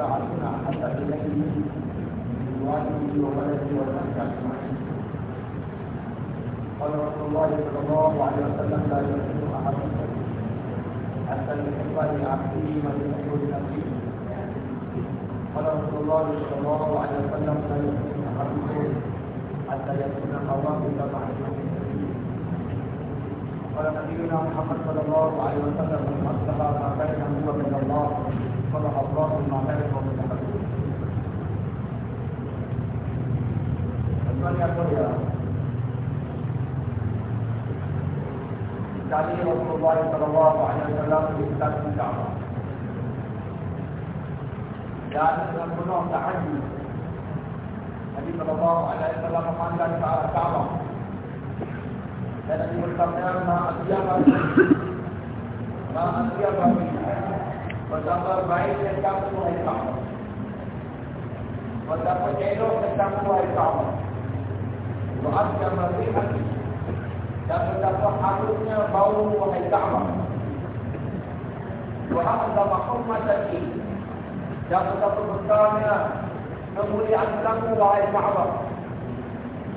عرفنا حتى من والده وولده والناس اجمعين قال رسول الله صلى الله عليه وسلم لا يكون احدكم حتى يحب لعبده ما يحب قال رسول الله صلى الله عليه وسلم لا يكون احدكم حتى يكون هواه تبعا قال نبينا محمد صلى الله عليه وسلم من اصلح ما بينه وبين الله صدق الله المعترف ومتحدث الثانية قرية تعليم رسول الله صلى الله عليه وسلم في كتاب الكعبة. لأن الأمر تحدي النبي صلى الله عليه وسلم قال لا تعالى الكعبة. لأن يقدمنا أثيابا ما أثيابا من Betapa baik dan kamu wahai Kaabah. Betapa elok dan kamu wahai Kaabah. Wa'asiyah Bami dan betapa harusnya bau wahai Ka'bah. Wa hadza Muhammadati dan betapa besarnya kemuliaan kamu wahai Ka'bah.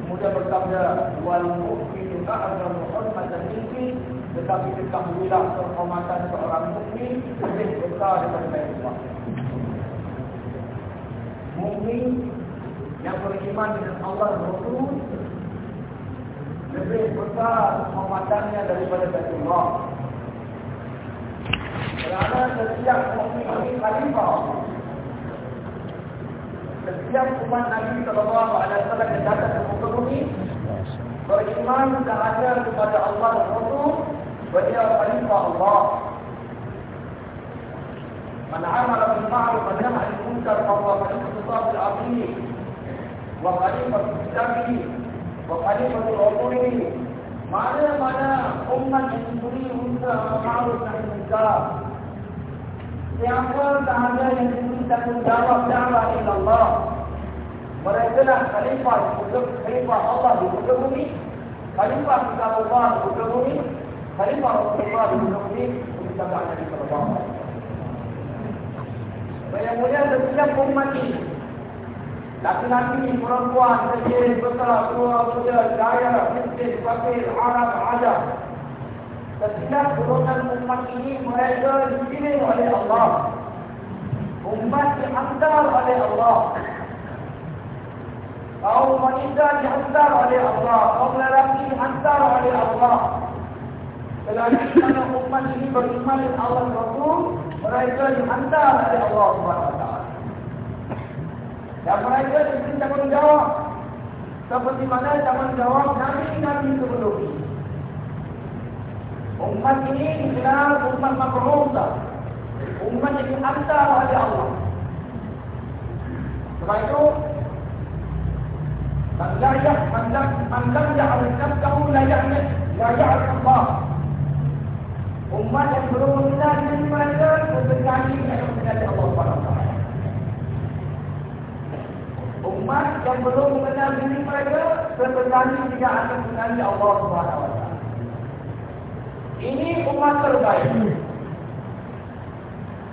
Kemudian bersabda wal mu'minu a'za Muhammadan minki tetapi ketahuilah kehormatan seorang mukmin lebih besar daripada Allah. Mukmin yang beriman dengan Allah Rasul lebih besar kehormatannya daripada Baitullah. Kerana setiap mukmin ini khalifah. Setiap umat Nabi Sallallahu Alaihi Wasallam yang datang ke muka bumi beriman dan ada kepada Allah Rasul, وهي خليفة الله. من عمل بالمعروف ونهى عن المنكر فهو خليفة الله العظيم. وخليفة السبي وخليفة العقول معنى معنى أمة تريد معروف عن المنكر. يقول تعالى يجب تكون دعوة إلى الله. ولكن خليفة خليفة الله بكتبه خليفة كتاب الله. بكتبه khalifah Rasulullah di muka bumi kita baca di sallallahu alaihi Bayang-bayang setiap umat ini Laki-laki, perempuan, kecil, besar, tua, muda, kaya, miskin, fakir, Arab, Ajam. Setiap golongan umat ini mereka dipilih oleh Allah. Umat dihantar oleh Allah. Kaum wanita dihantar oleh Allah. Kaum lelaki dihantar oleh Allah. Selama umat ini beriman dengan Allah Rasul, mereka dihantar oleh Allah Taala. Dan mereka diberi tanggungjawab seperti mana tanggungjawab Nabi-Nabi sebelum ini. Umat ini dikenal umat makhlukah. Umat yang dihantar oleh Allah. Sebab itu, Man layak, man lam, man lam ya'arif nafsahu layaknya, layak Allah. Umat yang belum mengenal diri mereka, sesekali akan Allah SWT. Umat yang belum mengenal diri mereka, sesekali tidak akan mengenali Allah SWT. Ini umat terbaik.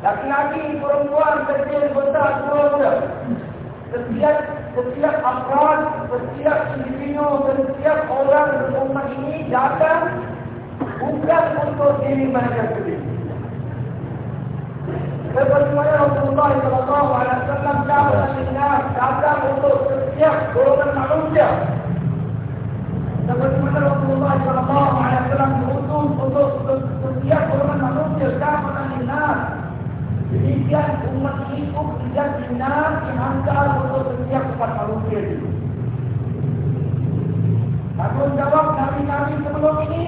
Laki-laki, perempuan, kecil, besar, muda. Setiap setiap akal, setiap individu, setiap orang umat ini datang bukan untuk diri mereka sendiri. Seperti mana Rasulullah Sallallahu Alaihi Wasallam datang datang untuk setiap golongan manusia. Seperti mana Rasulullah Sallallahu Alaihi Wasallam diutus untuk setiap golongan manusia datang dengan Demikian umat ini tidak benar dihantar untuk setiap umat manusia ini. Tanggungjawab Nabi-Nabi sebelum ini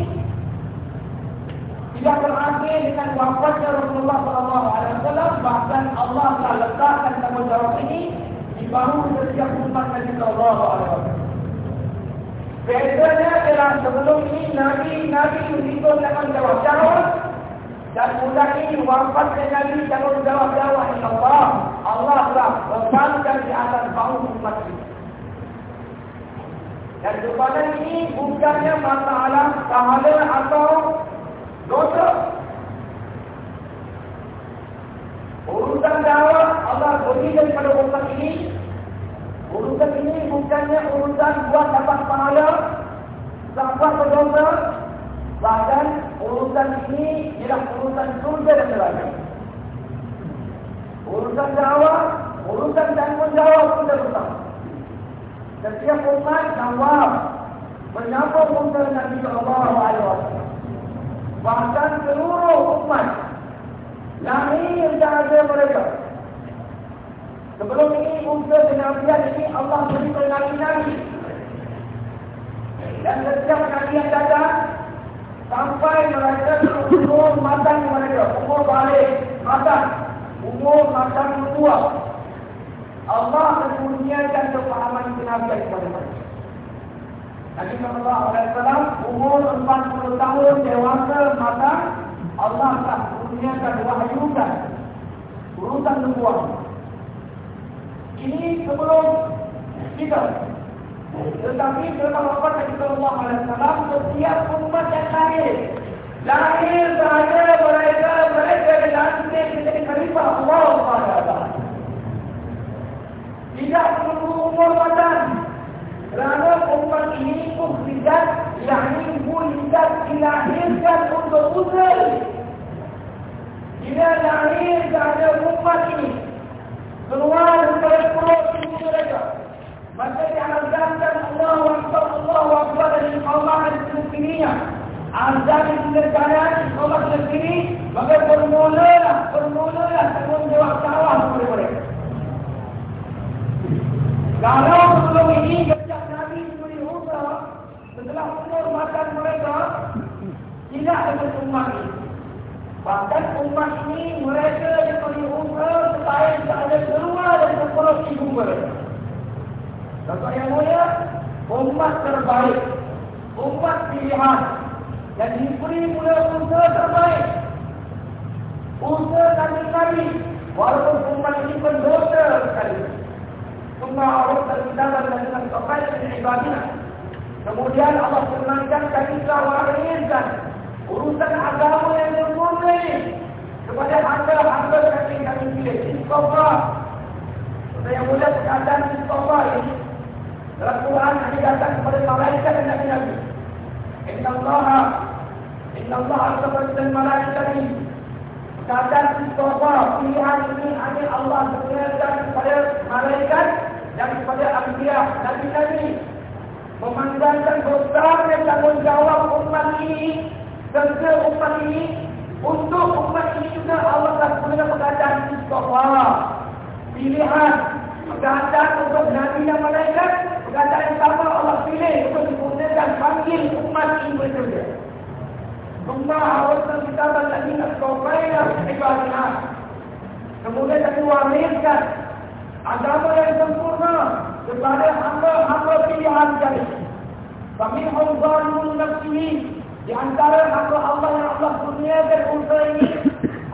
tidak wafatnya Rasulullah Sallallahu Alaihi Wasallam bahkan Allah telah letakkan tanggungjawab ini di bahu setiap umat Nabi Sallallahu Alaihi Wasallam. Bedanya adalah sebelum ini Nabi Nabi itu dengan jawab jawab dan mudah ini wafatnya Nabi tanggungjawab jawab Allah Allah telah lepaskan di atas bahu umat ini. Dan kepada ini bukannya masalah pahala atau dosa. Urusan dakwah Allah beri daripada urusan ini. Urusan ini bukannya urusan buat dapat pahala, dapat berdosa. Bahkan urusan ini ialah urusan surga dan neraka. Urusan dakwah, urusan tanggungjawab kita bersama. Setiap umat jawab menyapa muka Nabi Alaihi Wasallam. Bahkan seluruh umat lahir dari mereka. Sebelum ini unsur kenabian ini Allah beri Nabi. Dan setiap Nabi yang datang sampai mereka umur matang mereka, umur balik matang, umur matang tua. Allah menurunkan kepahaman kenabian kepada mereka. Nabi Sallallahu Alaihi Wasallam umur 40 tahun dewasa mata Allah telah menurunkan wahyukan urusan nubuah. Ini sebelum kita. Tetapi setelah wafat Nabi Sallallahu Alaihi Wasallam setiap umat yang lahir lahir sahaja mereka mereka dilantik menjadi khalifah Allah Taala. Tidak menunggu umur badan. Kerana umat ini ukhrijat, yakni mulidat dilahirkan untuk usul. Bila lahir kepada umat ini, keluar daripada perut ibu mereka. Maka diazamkan Allah Akbar, Allah Akbar dari Allah dan sendirinya. Azam itu berjalan, Allah sendiri, maka bermulalah, bermulalah tanggungjawab sawah kepada mereka. Kalau sebelum ini sejak Nabi diberi usaha Setelah umur makan mereka Tidak dengan umat ini. Bahkan umat ini Mereka diberi umur Supaya tidak ada keluar dari sepuluh ibu mereka. Contoh yang mulia Umat terbaik Umat pilihan dan diberi mula umur terbaik. Umur kami-kami Walaupun umat ini pendosa sekali. Semua orang terkendala dengan Tuhan dan ibadah Kemudian Allah firmankan kami telah wariskan urusan agama yang murni kepada hamba-hamba kami kami pilih. Istighfar. Saya mulia keadaan istighfar ini. Dalam Quran ini datang kepada malaikat dan Nabi Nabi. Inna Allah Inna Allah dan malaikat ini. Keadaan istighfar pilihan ini hanya Allah sebenarkan kepada malaikat dan kepada Ambiya Nabi-Nabi memandangkan besarnya tanggungjawab umat ini serta umat ini untuk umat ini juga Allah telah gunakan perkataan istighfar pilihan perkataan untuk Nabi dan Malaikat perkataan yang sama Allah pilih untuk digunakan panggil umat ini berbeza Rumah harus kita lagi nak kofailah ibadah. Kemudian kami wariskan agama yang sempurna kepada hamba-hamba pilihan kami. Kami hamba nafsi di antara hamba Allah yang Allah kurniakan usaha ini.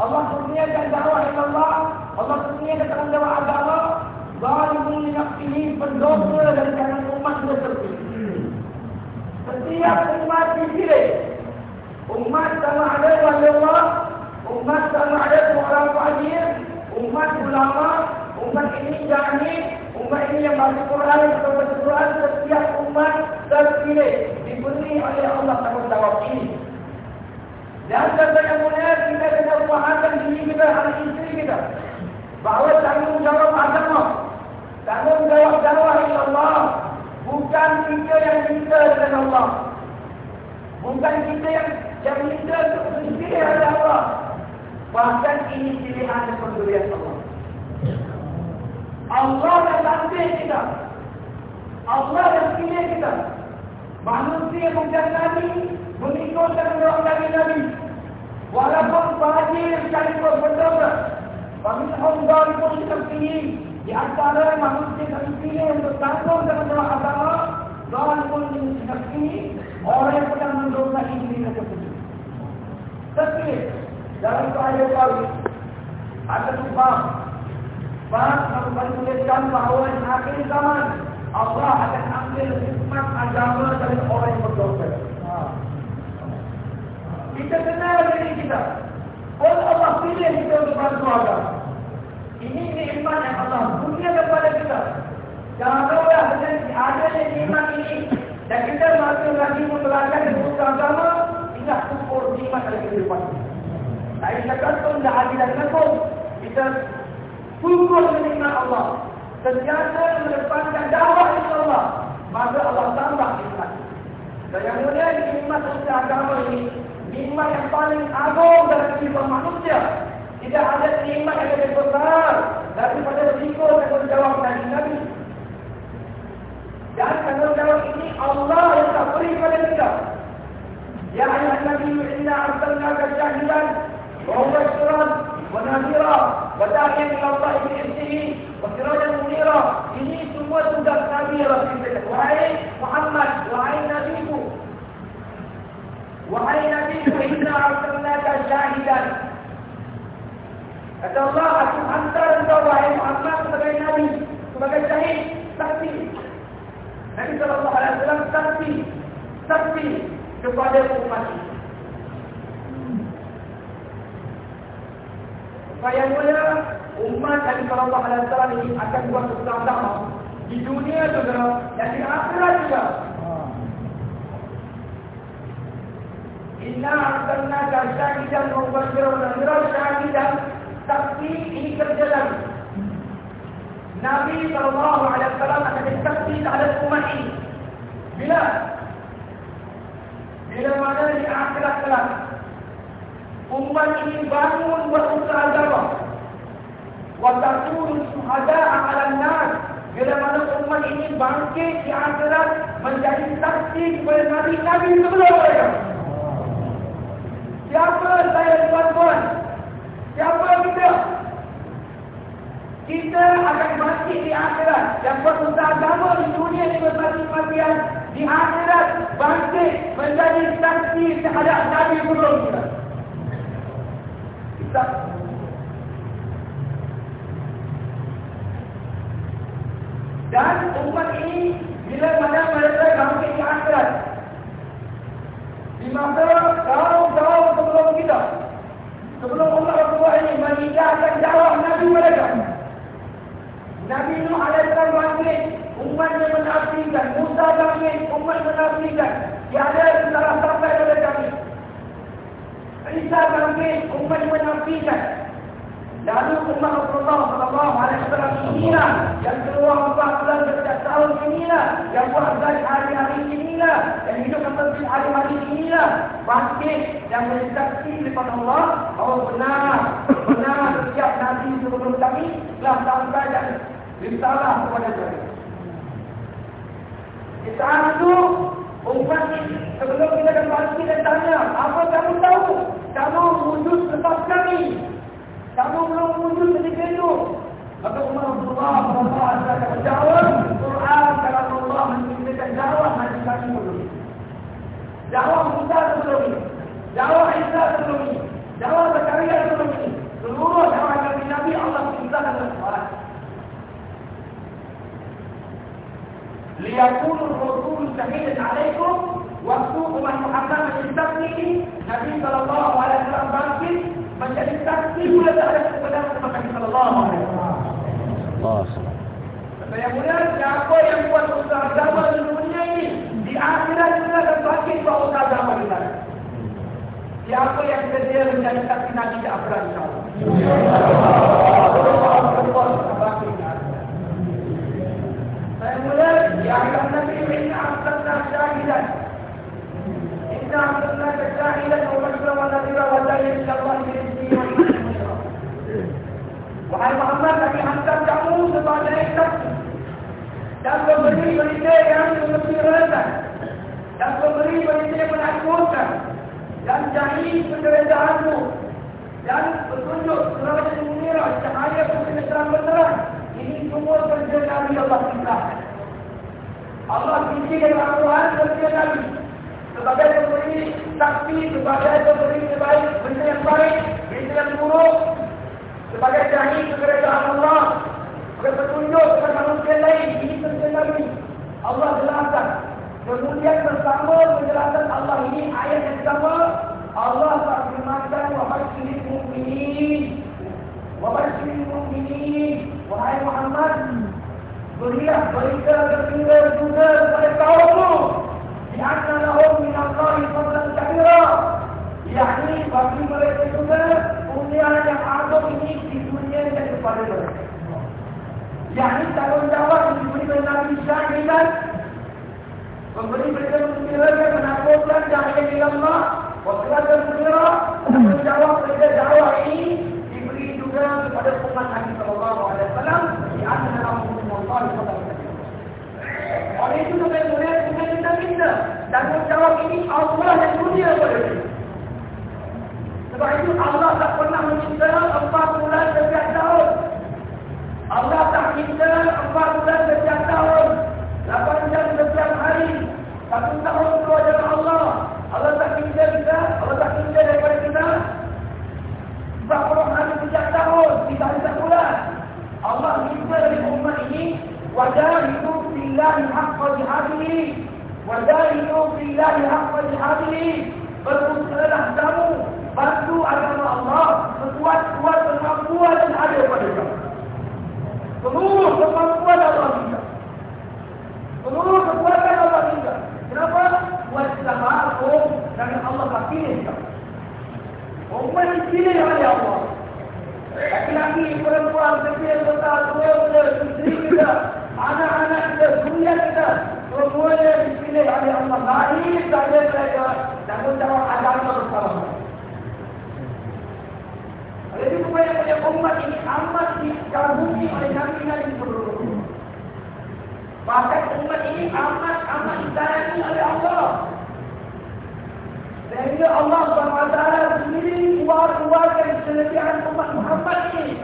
Allah kurniakan dakwah Allah. Allah kurniakan tanggungjawab agama. Zalimun nafsi pendosa dari kalangan umat tersebut. Setiap umat dipilih. Umat sama ada wali Allah. Umat sama ada orang fajir. Umat ulama umat ini jahil, umat ini yang masuk Quran atau baca Quran setiap umat terpilih diberi oleh Allah tanggungjawab ini. Dan yang mulia kita kena fahamkan diri kita, anak istri kita. Bahawa tanggungjawab agama, tanggungjawab dakwah Allah bukan kita yang minta dengan Allah. Bukan kita yang yang minta untuk sendiri Allah. Bahkan ini pilihan dan pendirian Allah. Allah yang lantik kita. Allah yang pilih kita. Manusia bukan Nabi, mengikut dengan orang Nabi. Walaupun bahagia kaum zalim seperti di antara manusia yang dipilih untuk tanggung dengan dalam agama zalim seperti orang yang pernah mendosai diri mereka sendiri. Tapi dalam ayat kali ada sebab sebab kalau tuliskan bahawa di akhir zaman Allah akan ambil hikmat agama dari orang yang berdosa. Kita kenal diri kita. Kalau Allah pilih kita untuk bantu agama. Ini nikmat yang Allah berikan kepada kita. Janganlah dengan ada nikmat ini dan kita masih lagi membelajar ilmu agama, ingat syukur nikmat dari kehidupan. Saya katakan pun dah adil dan lakum. Kita syukur nikmat Allah. Sentiasa mendepankan dakwah insya Allah. Maka Allah tambah nikmat. Dan yang mulia nikmat usaha agama ini, nikmat yang paling agung dalam kehidupan manusia. Tidak ada nikmat yang lebih besar daripada risiko tanggungjawab dari Nabi. Dan tanggungjawab ini Allah yang tak beri kepada kita. Ya ayah Nabi, inna arsalnaka syahidan wa wa nadhira wa da'iyan ila Allah iznihi wa sirajan munira. Ini semua tugas Nabi kita. Wahai Muhammad, wahai Nabi-Ku. Wahai Nabi-Ku, inna arsalnaka syahidan Kata Allah, aku hantar engkau wahai Muhammad sebagai Nabi, sebagai syahid, saksi. Nabi Wasallam saksi, saksi kepada umat ini. Supaya mulia umat Nabi Sallallahu Alaihi Wasallam ini akan buat bersama di dunia juga dan di akhirat juga. Inna arsalnaka syahidan wa mubashiran wa syahidan saksi ini kerja lagi. Nabi sallallahu alaihi wasallam akan saksi terhadap umat ini. Bila? Bila mana di akhirat kelak umat ini bangun berusaha agama. Wa takunu syuhada'a 'ala an-nas. Bila mana umat ini bangkit di akhirat menjadi saksi kepada nabi-nabi sebelum mereka. Siapa saya tuan-tuan? Siapa kita? Kita akan mati di akhirat. Yang berusaha agama di dunia ini bermati-matian. Di akhirat bangkit menjadi saksi terhadap Nabi sebelum kita. Kita. Dan umat ini bila mana mereka bangkit di akhirat. Di masa tahun-tahun sebelum kita. Sebelum Allah Rasulullah ini meninggalkan dakwah Nabi mereka. Nabi Nuh AS bangkit, umat yang menafikan. Musa bangkit, umat menafikan. Tiada salah sampai kami. Isa bangkit, umat menafikan. Lalu umat Rasulullah Sallallahu Alaihi Wasallam inilah yang keluar empat bulan setiap tahun inilah yang buat dari hari-hari inilah yang hidup seperti hari-hari inilah bangkit yang menyaksikan depan Allah bahawa benar benar setiap nabi sebelum kami telah sampai dan risalah kepada mereka. Di saat itu umat sebelum kita bangkit dan tanya apa kamu tahu? Kamu wujud lepas kami kamu belum wujud ketika itu. Maka Umar Rasulullah SAW akan menjawab Quran kalau Allah menciptakan jawab Nabi kami sebelum ini. Jawab Musa sebelum ini. Jawab Isa sebelum ini. Jawab Zakaria sebelum ini. Seluruh jawab Nabi Nabi Allah menciptakan dalam Quran. ليكون الرسول شهيدا عليكم waktu umat Muhammad mencintai Nabi Sallallahu Alaihi Wasallam bangkit menjadi saksi pula terhadap kebenaran Nabi Sallallahu Alaihi Wasallam. Saya mulia siapa yang buat usaha agama di dunia ini di akhirat juga akan bangkit buat usaha di sana. Siapa yang sedia menjadi saksi Nabi di akhirat insyaAllah. hardly Atau cara agama bersama mereka Jadi kebanyakan umat ini amat dikagumi oleh Nabi Nabi Muhammad Bahkan umat ini amat-amat ditarangi oleh Allah. Sehingga Allah SWT sendiri keluar-keluarkan kelebihan umat Muhammad ini.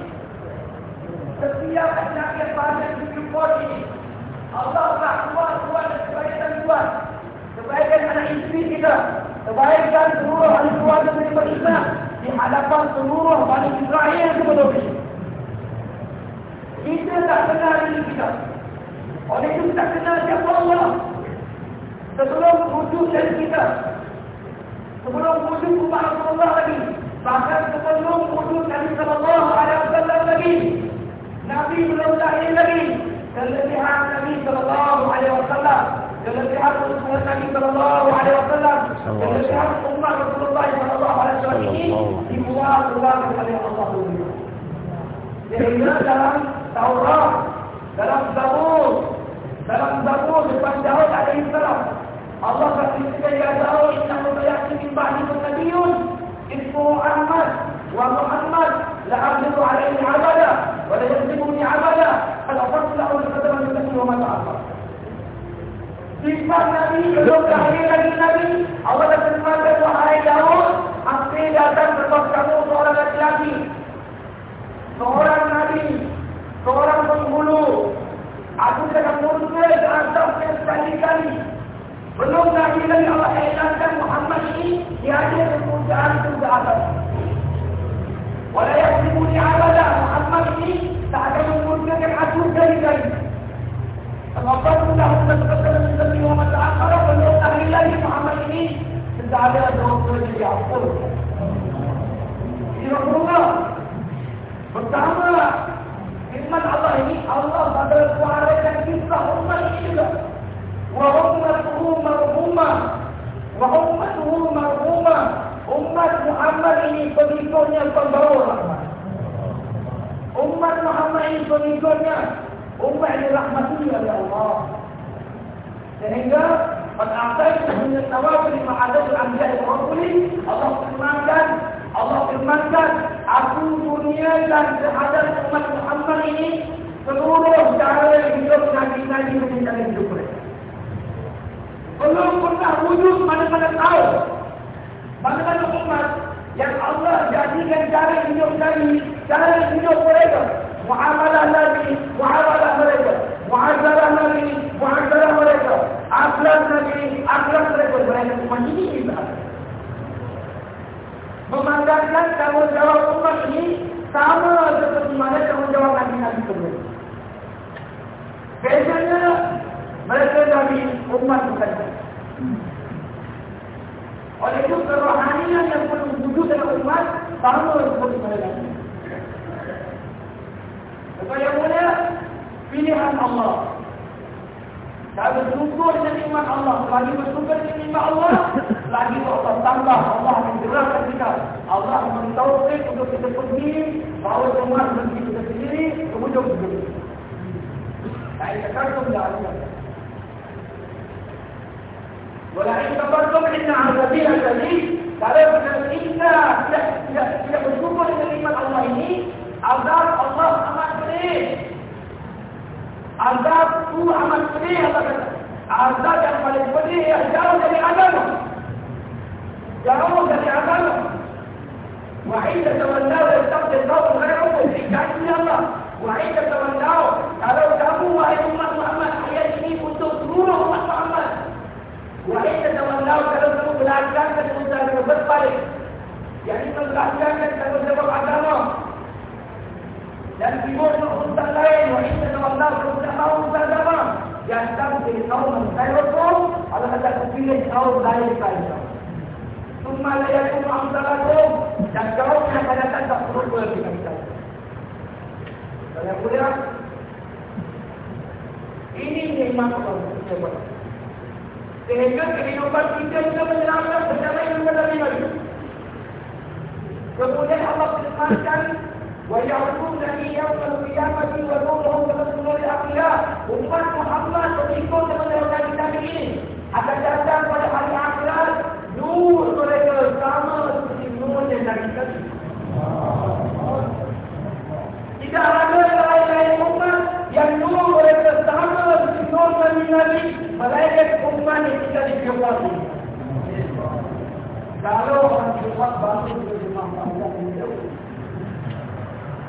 Setiap penyakit bahagian tujuh kuat ini Allah telah kuat-kuat dan kebaikan kuat Kebaikan anak isteri kita. Kebaikan seluruh ahli keluarga menjadi berkhidmat di hadapan seluruh bani Israel yang sebelum ini. Kita tak kenal diri kita. Oleh itu kita kenal siapa Allah. Sebelum wujud dari kita. Sebelum wujud kepada Rasulullah lagi. Bahkan sebelum wujud Nabi Sallallahu Alaihi Wasallam lagi. Nabi belum lahir lagi. Kelebihan Nabi Sallallahu Alaihi Wasallam. الذي حق رسول النبي صلى الله عليه وسلم الذي حق أمة رسول الله صلى الله عليه وسلم بمواقع الله عليه وسلم لأننا dalam Taurat dalam Zabur dalam Zabur depan Daud alaihi salam Allah berkata ya Daud innahu sayati min ba'di nabiyyun ismu Ahmad wa Muhammad la a'budu alaihi abada wa la yasbuni abada al-fadlu lahu al-qadama min wa ma ta'ala Sifat Nabi, belum kahwin lagi Nabi Allah dah terima wahai Daud. Kemudian begitu. Saya katakan tidak ada. Walaupun kabartum inna azabi al-jadi, kalau kita tidak tidak tidak bersyukur dengan iman Allah ini, azab Allah amat pedih. Azab itu amat pedih Allah kata. Azab yang paling pedih yang jauh dari agama. Jauh dari agama. Wa'idha tawallahu yastabdil qawm ghayrakum fi ka'idni Allah. Wa'idha tawallahu kalau kamu wahai umat Muhammad ayat ini untuk seluruh umat Muhammad. Wa'idha tawallahu kalau kamu belakangkan usaha berbalik. Yang ini belakangkan tanggungjawab agama. Dan timur urusan lain, wa inna Allah berusaha mau urusan agama. Yang kamu pilih kaum khairukum, Allah aku pilih kaum lain kaya. Summa la yakunu amsalakum dan kaum akan tak perlu dengan kita. Saya mulia, ini nikmat Allah. Sehingga kehidupan kita juga menyelamatkan bersama yang Nabi Nabi. Kemudian Allah firmankan ويعرضونني يوم القيامة ونورهم كمثل نور الأنبياء umat Muhammad berikut kepada kita ini akan datang pada hari akhirat nur mereka sama seperti nur yang dari tadi Malaikat umat yang tidak dikewali kalau orang Jumat bantu berjemaah banyak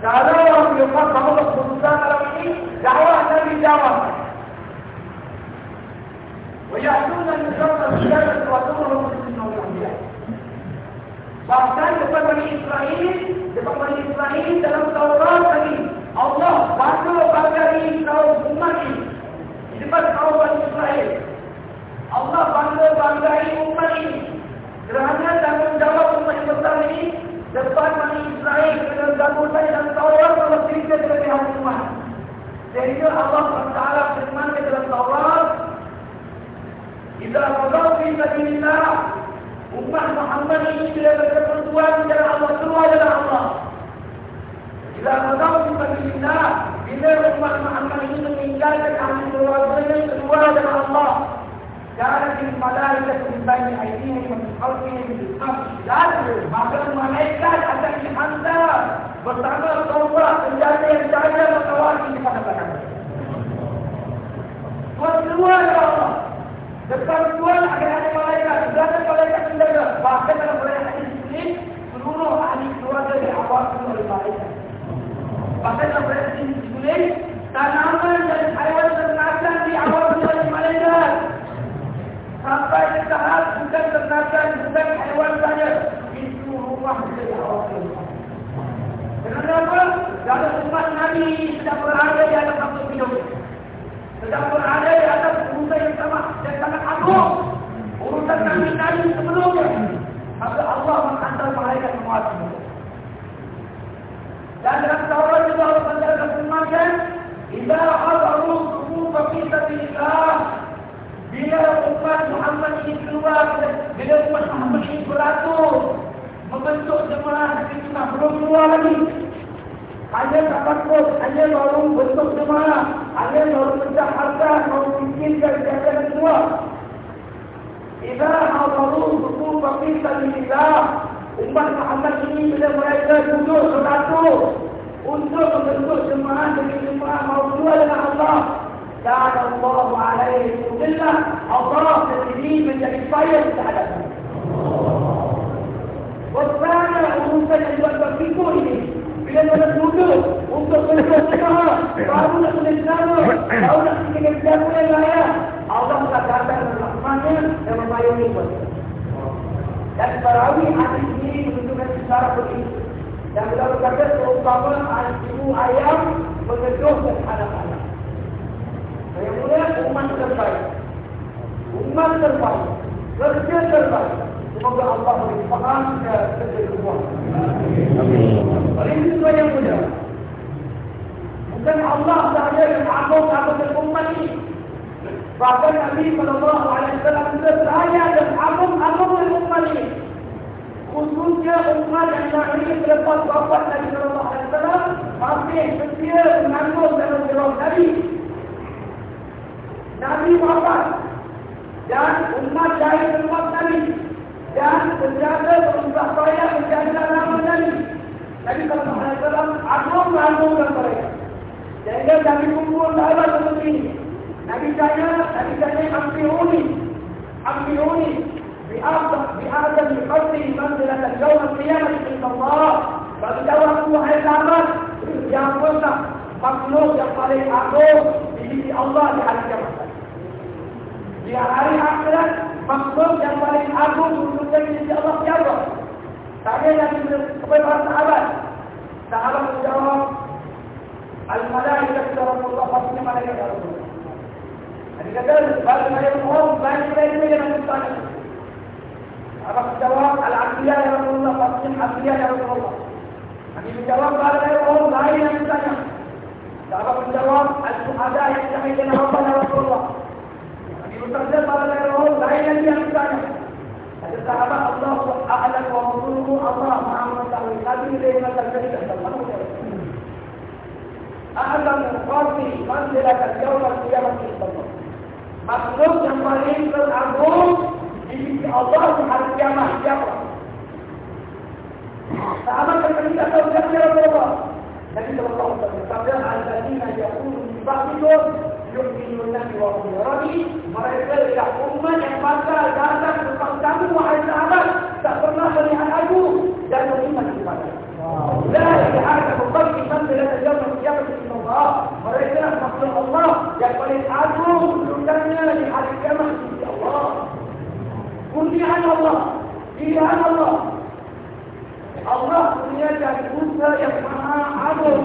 kalau orang Jumat Bahkan depan Bani Israel, depan Bani Israel dalam Taurat tadi, Allah bangga banggai kaum umat ini. Di depan kaum Bani Israel. keluar lagi. Hanya tak takut, hanya lorong bentuk ke. Hanya lorong pecah harta, lorong bikin ke semua. Iza hadaru hukum bagi salimillah. Umat Muhammad ini bila mereka duduk bersatu. Untuk membentuk jemaah demi jemaah mawdua dengan Allah. Dan Allah alaihi wa. Allah sendiri menjadi payah terhadap semua ini. Bila kita muda untuk selesai sekarang baru nak kena sekarang baru nak kena kena sekarang Allah telah datang dengan rahmatnya dan memayungi pun dan barawi hati ini menunjukkan secara begini dan kita berkata seumpama ibu ayam mengeduh dan anak-anak yang mulia umat terbaik. Umat terbaik. Kerja terbaik. Semoga Allah beri faham ke kerja semua. Amin. Oleh itu yang mulia. Bukan Allah sahaja yang agung agung umat ini. Bahkan Nabi Sallallahu Alaihi Wasallam juga saya dan agung agung umat ini. Khususnya umat yang lahir selepas wafat Nabi Sallallahu Alaihi Wasallam masih setia mengandung dalam jawab Nabi. Nabi wafat dan umat lahir selepas Nabi dan menjaga berusaha saya menjaga nama Nabi. Sallallahu Alaihi Wasallam agung agung mereka. Sehingga kami kumpul dalam seperti ini. Nabi saya, Nabi saya ambiluni. Ambiluni. Bi'adam, bi'adam, bi'adam, manzilat al-jawm al-qiyamah insya Allah. Bagi jawab wahai sahabat, yang besar, makhluk yang paling agung di sisi Allah di hari kiamat. Di hari akhirat, makhluk yang paling agung untuk di sisi Allah siapa? Tanya yang para sahabat. Sahabat menjawab, Al-Malaikah Rasulullah Fatimah Malaikah Rasulullah. Jadi kata, bagi mereka orang, bagi mereka yang bertanya. Apa menjawab, Al-Aqliyah ya Rasulullah, Fatimah Aqliyah ya Rasulullah. Nabi menjawab, bagi mereka orang lain yang bertanya. Sahabat menjawab, Al-Suhada yang dengan Allah ya Rasulullah. Bukanlah salah dari Allah, lain lagi yang ditanya. Ada sahabat Allah Taala wa Rasuluhu Allah Maha Mengetahui. Tapi dia yang akan jadi dalam manusia. Allah Taala yang pasti pasti yang paling teragung di sisi Allah di hari kiamat siapa? Sahabat yang kita tahu siapa? Nabi Sallallahu Alaihi Wasallam. Sabda Al-Jadina yang pun dibaktikan yukminullahi wa umrani Mereka ialah umat yang bakal datang tempat kamu wahai sahabat Tak pernah melihat aku dan meniman kepada Lelaki ada pembagi iman bila saja menjaga kisim Allah Mereka lah Allah yang paling agung Kedudukannya di hari kiamat kisim Allah Kuntihan Allah Kuntihan Allah Allah punya dari usaha yang maha agung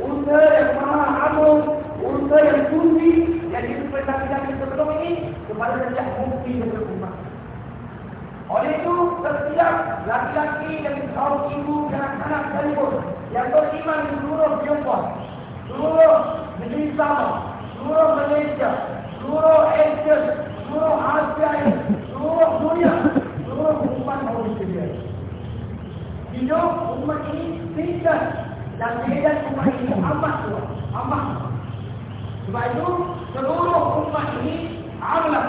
Usaha yang maha agung unta yang kunci yang diperintahkan kita sebelum ini kepada setiap mufti yang berumah. Oleh itu, setiap laki-laki dan kaum ibu dan anak-anak sekalipun yang beriman di seluruh Jepun, seluruh negeri sama, seluruh Malaysia, seluruh Asia, seluruh Asia, seluruh dunia, seluruh umat mahu disediakan. Hidup umat ini tinggal dan medan umat ini amat kuat, amat kuat. Sebab itu, seluruh umat ini amat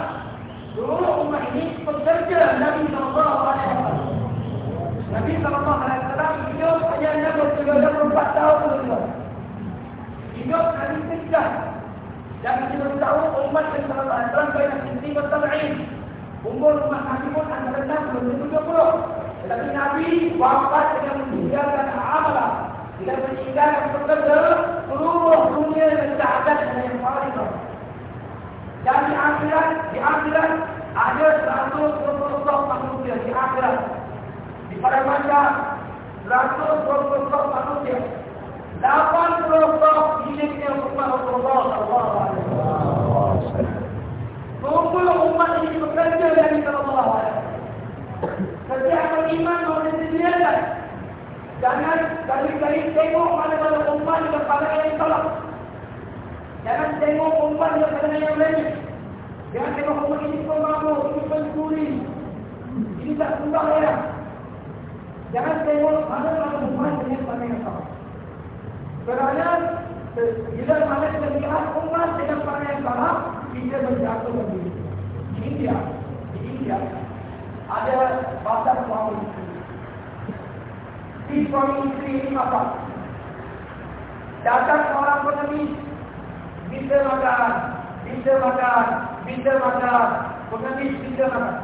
seluruh umat ini pekerja Nabi Wasallam. Nabi Wasallam hidup hanya bersegala empat tahun berdua. Hidup dari sejak dan kita tahu umat yang Wasallam banyak sisi bertabain. Umur umat Nabi pun antara enam dan tujuh puluh. Tetapi Nabi wafat dengan meninggalkan amalan. Tidak meninggalkan pekerja seluruh dunia dan keadaan yang paling dan di akhirat, di akhirat ada 120 manusia di akhirat. Di pada masa 120 manusia. 80 hidupnya umat Rasulullah sallallahu alaihi wasallam. Semua umat ini bekerja dari sallallahu alaihi wasallam. Setiap beriman oleh disediakan. Jangan kali-kali tengok mana-mana umat yang pada yang salah. Jangan tengok umat yang pada yang lain. Jangan tengok umat ini pemabuk, ini pencuri. Ini tak sudah ya. Jangan tengok mana-mana umat yang pada yang salah. Kerana bila mana kita lihat umat dengan pada yang salah, kita menjatuhkan diri. Di India, di India, ada pasar suami istri. Suami istri ini masak. Datang orang pengemis, bisa makan, bisa makan, bisa makan, pengemis bisa makan.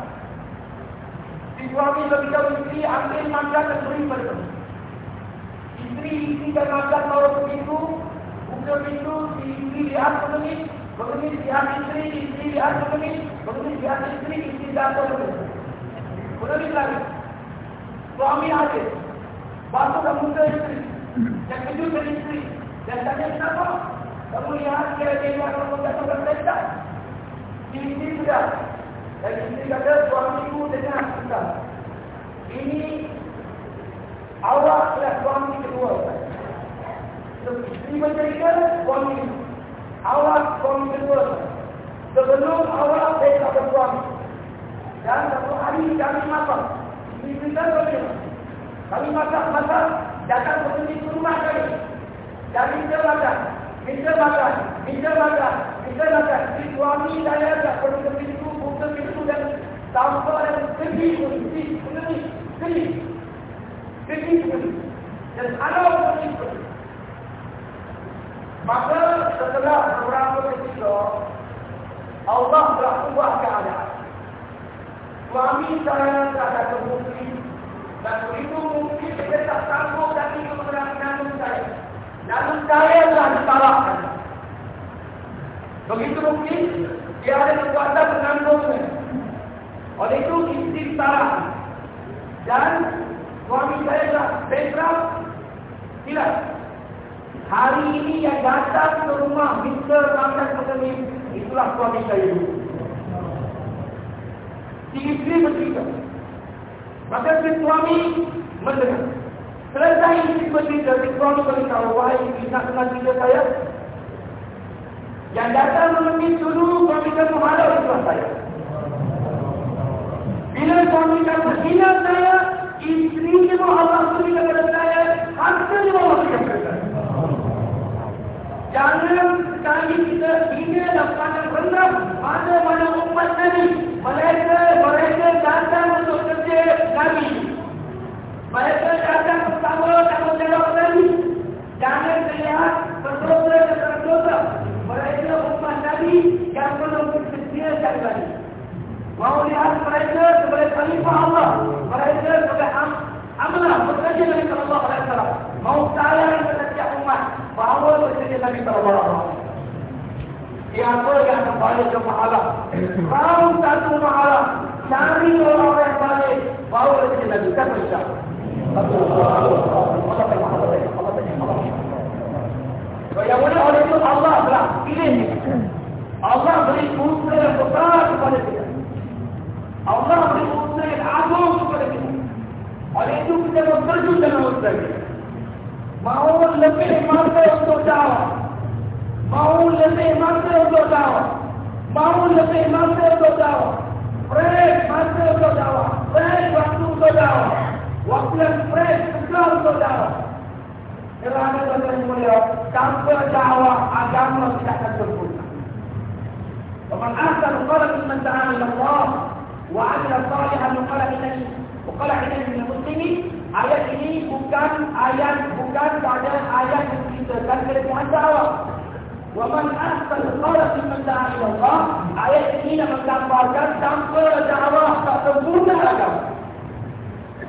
Si suami beritahu istri, ambil makan dan beri pada pengemis. Istri isikan makan baru begitu, Buka pintu, si isteri lihat mengemis. Mengemis lihat isteri, isteri lihat mengemis. Mengemis lihat isteri, isteri jatuh mengemis. Mengemis lagi. Suami hadir. Basuh dan muka isteri. Yang kejutkan isteri. Dan tanya kenapa? Kamu lihat dia dia akan menjatuhkan perintah. Isteri sudah. Dan isteri kata suamiku dengar kita. Ini awak adalah suami kedua. Isteri mencerita suami. Awak suami kedua. Sebelum awak saya tak bersuami. Dan satu hari kami masak. Isteri kita suami. Kami masak-masak. Datang ke rumah kami. Dan kita makan. Kita makan. Kita makan. Kita makan. Si suami saya tak perlu ke pintu. Buka pintu dan tanpa dan pergi pun. Si pergi. Pergi. Pergi pun. Dan ada pergi pun. Maka setelah beberapa ketika Allah telah ubah keadaan. Suami saya tak ada kemungkinan dan begitu mungkin dia tak sanggup lagi kepada namun saya. Namun saya telah disalahkan. Begitu mungkin dia ada kekuatan mengandungnya. Oleh itu istri salah. Dan suami saya telah bankrupt. Tidak. Hari ini yang datang ke rumah Mr. Ramdan Mengemis, itulah suami saya. Istri bercerita. Maka si suami mendengar. Selesai bercerita, si suami beritahu, wahai istri nak kenal cerita saya. Yang datang mengemis dulu, suami kamu malu itulah saya. Bila suami kamu hina saya, istri kamu Allah berikan kepada saya, harta Allah berikan kepada saya. Jangan sekali kita hina dan pandang rendah mana-mana umat Nabi. Mereka, mereka Nabi. Mereka datang bersama tanggungjawab Nabi. Jangan lihat berdosa dan berdosa. Mereka umat Nabi yang belum disediakan lagi. Mau lihat mereka sebagai khalifah Allah. Mereka sebagai am amalah bekerja Nabi Sallallahu Alaihi Wasallam. Mau sayang setiap umat bahawa bekerja Nabi Sallallahu Alaihi Wasallam. Siapa yang kembali ke pahala? Kau satu pahala. Cari orang yang balik. Bahawa bekerja Nabi. Siapa insyaAllah? Yang mulia oleh itu Allah telah pilih Allah beri usaha yang besar kepada kita. Allah beri usaha yang agung kepada kita. Oleh itu kita berterjun dalam usaha kita. Mau lebih masa untuk dakwah. Mau lebih masa untuk dakwah. Mau lebih masa untuk dakwah Fresh masa untuk dakwah. Fresh waktu untuk dakwah. Waktu yang fresh segar untuk dakwah. Kerana tuan yang mulia, tanpa dakwah agama tidak akan sempurna. ومن أحسن قال من دعا إلى الله وعمل صالحا وقال إنني وقال إنني من المسلمين ayat ini bukan ayat bukan pada ayat yang diceritakan kelemahan dakwah. Waman ahsan qala fi man da'a ila Allah ayat ini nak menggambarkan tanpa dakwah tak sempurna agama.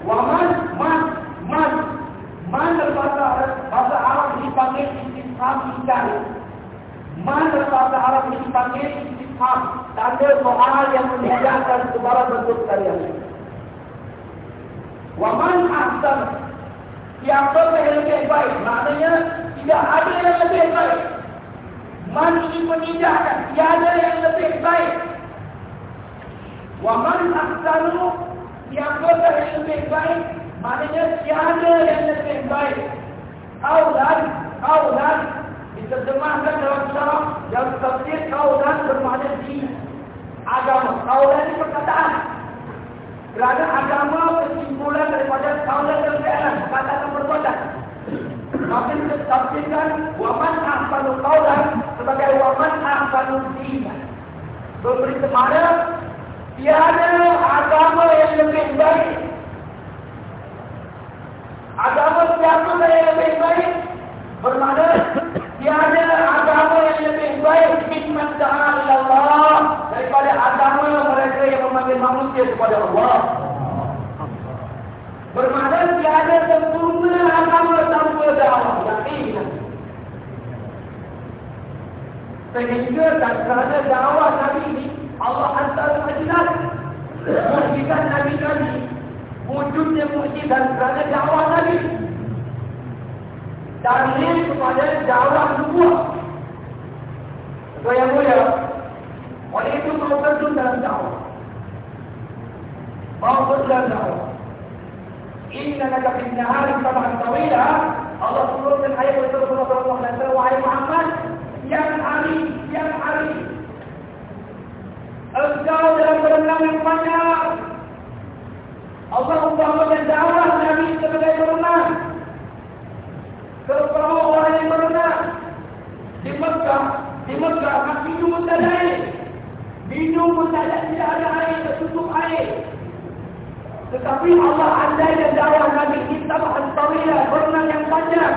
Waman man man man bahasa bahasa Arab dipanggil istifham inkari. Man bahasa Arab dipanggil istifham tanda soal yang menunjukkan sebarang bentuk kalian. Waman ahsan Siapa yang lebih baik Maknanya tidak ada yang lebih baik Man ini menindahkan Tiada yang lebih baik. Waman ahsanu Siapa yang lebih baik. Maknanya tiada yang lebih baik. Kaulan Kaulan. Diterjemahkan dalam syarab Yang tafsir kaulan bermakna di Agama. Kaulan ini perkataan. Kerana agama kesimpulan daripada kaulah dan fi'lan, kata dan perbuatan. Maka kita tafsirkan waman ahsanu qaulan sebagai waman ahsanu dinan. Memberi semara tiada agama yang lebih baik. Agama siapa yang lebih baik? Bermakna tiada agama yang lebih baik hikmat da'a Allah daripada agama mereka yang memanggil manusia kepada Allah. Bermakna tiada sempurna agama tanpa dakwah. Yakin. Sehingga dan kerana dakwah Nabi ini Allah hantar majlis Mujizat Nabi Nabi. Wujudnya mujizat kerana dakwah Nabi. Dalil kepada dakwah nubuah Itu yang mulia Oleh itu terjun dalam dakwah. Terjun dalam dakwah Inna laka bin nahari sabah tawila. Allah turunkan ayat Rasulullah SAW Wahai Muhammad Yang hari, yang hari Engkau dalam berenang yang banyak Allah umpamakan dakwah Nabi sebagai berenang Kalau orang yang berenang Di Mekah Di Mekah masih minum tak ada air. Minum pun tak ada, tidak ada air, tertutup air tetapi Allah andaikan dakwah Nabi kita al-tawilah berenang yang panjang.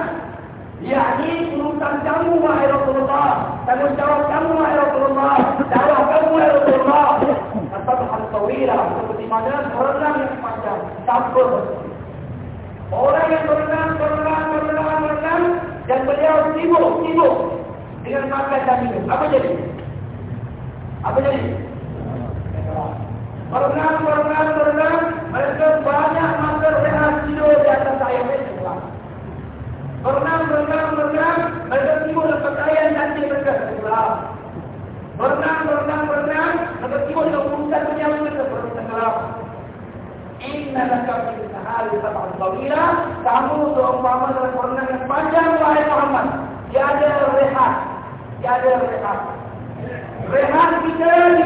Yakni urusan kamu wahai Rasulullah. Tanggungjawab kamu wahai Rasulullah. Dakwah kamu wahai Rasulullah. Kita al-tawilah seperti mana berenang yang panjang. Takut. Orang yang berenang, berenang, berenang, berenang dan beliau sibuk, sibuk dengan makan dan minum. Apa jadi? Apa jadi? Berenang, berenang, berenang mereka banyak masa rehat tidur di atas air mereka. Berenang, berenang, berenang. Mereka timbul dalam pakaian nanti mereka tenggelam. Berenang, berenang, berenang. Mereka timbul dalam urusan dunia mereka tenggelam. Inna laka fi sahari sab'an tawila. Kamu seumpama dalam berenang yang panjang wahai Muhammad. Tiada rehat. Tiada rehat. Rehat kita di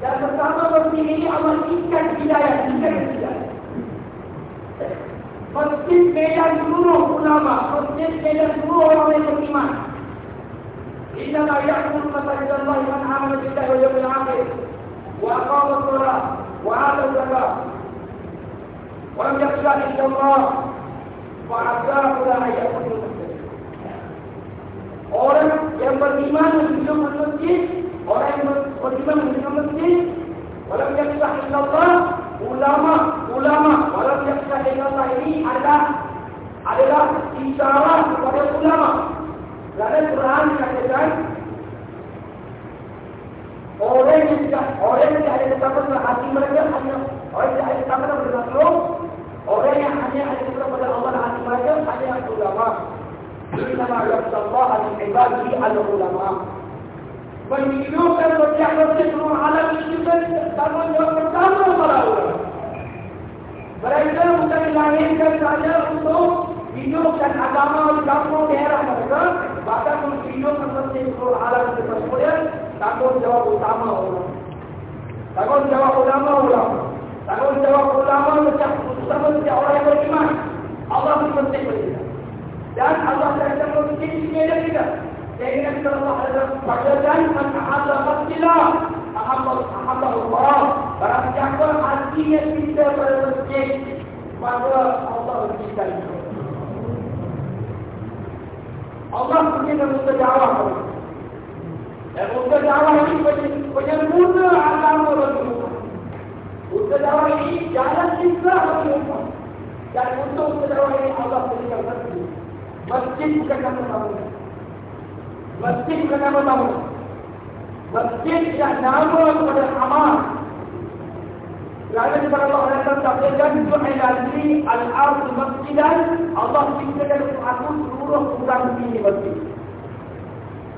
Dan bersama masjid ini Allah ikat hidayah, ikat hidayah. Masjid medan seluruh ulama, masjid medan seluruh orang yang beriman. Inna ma ya'muru masajid Allah man amana billahi wal yawmil akhir wa aqama as-salat wa ata az-zakat wa lam yakhsha illa Allah wa asahu la ya'budu Orang yang beriman hidup di masjid orang yang beriman dengan masjid walau yang sah Allah ulama ulama walau yang sah Allah ini adalah adalah isyarat kepada ulama. Kerana Quran katakan orang yang tidak orang yang ada bersama dengan hati mereka hanya orang yang ada bersama dengan makhluk orang yang hanya ada dengan Allah dan hati mereka hanya ulama. Inna ma yaqsallahu al-ibadi al-ulama menghidupkan setiap masjid seluruh alam ini juga tanggungjawab pertama para ulama. Mereka bukan dilahirkan saja untuk hidupkan agama di kampung daerah mereka, bahkan untuk hidupkan masjid seluruh alam ini semuanya tanggungjawab utama ulama. Tanggungjawab ulama ulama. Tanggungjawab ulama setiap utama setiap orang yang beriman. Allah penting bagi Dan Allah akan menguji kita Allah Bacakan Man ahadza masjidah Allah Barang siapa hatinya kita pada masjid Maka Allah itu Allah punya mustajawab Dan mustajawab ini penyempurna agama Rasulullah Mustajawab ini jalan Islam Rasulullah Dan untuk mustajawab ini Allah berikan masjid. Masjid bukan bangunan Masjid bukan nama bangunan Masjid yang nama kepada amal kerana kepada Allah Alam takdirkan Ju'ila li al-ard masjidan Allah ciptakan untuk aku seluruh kurang bumi masjid.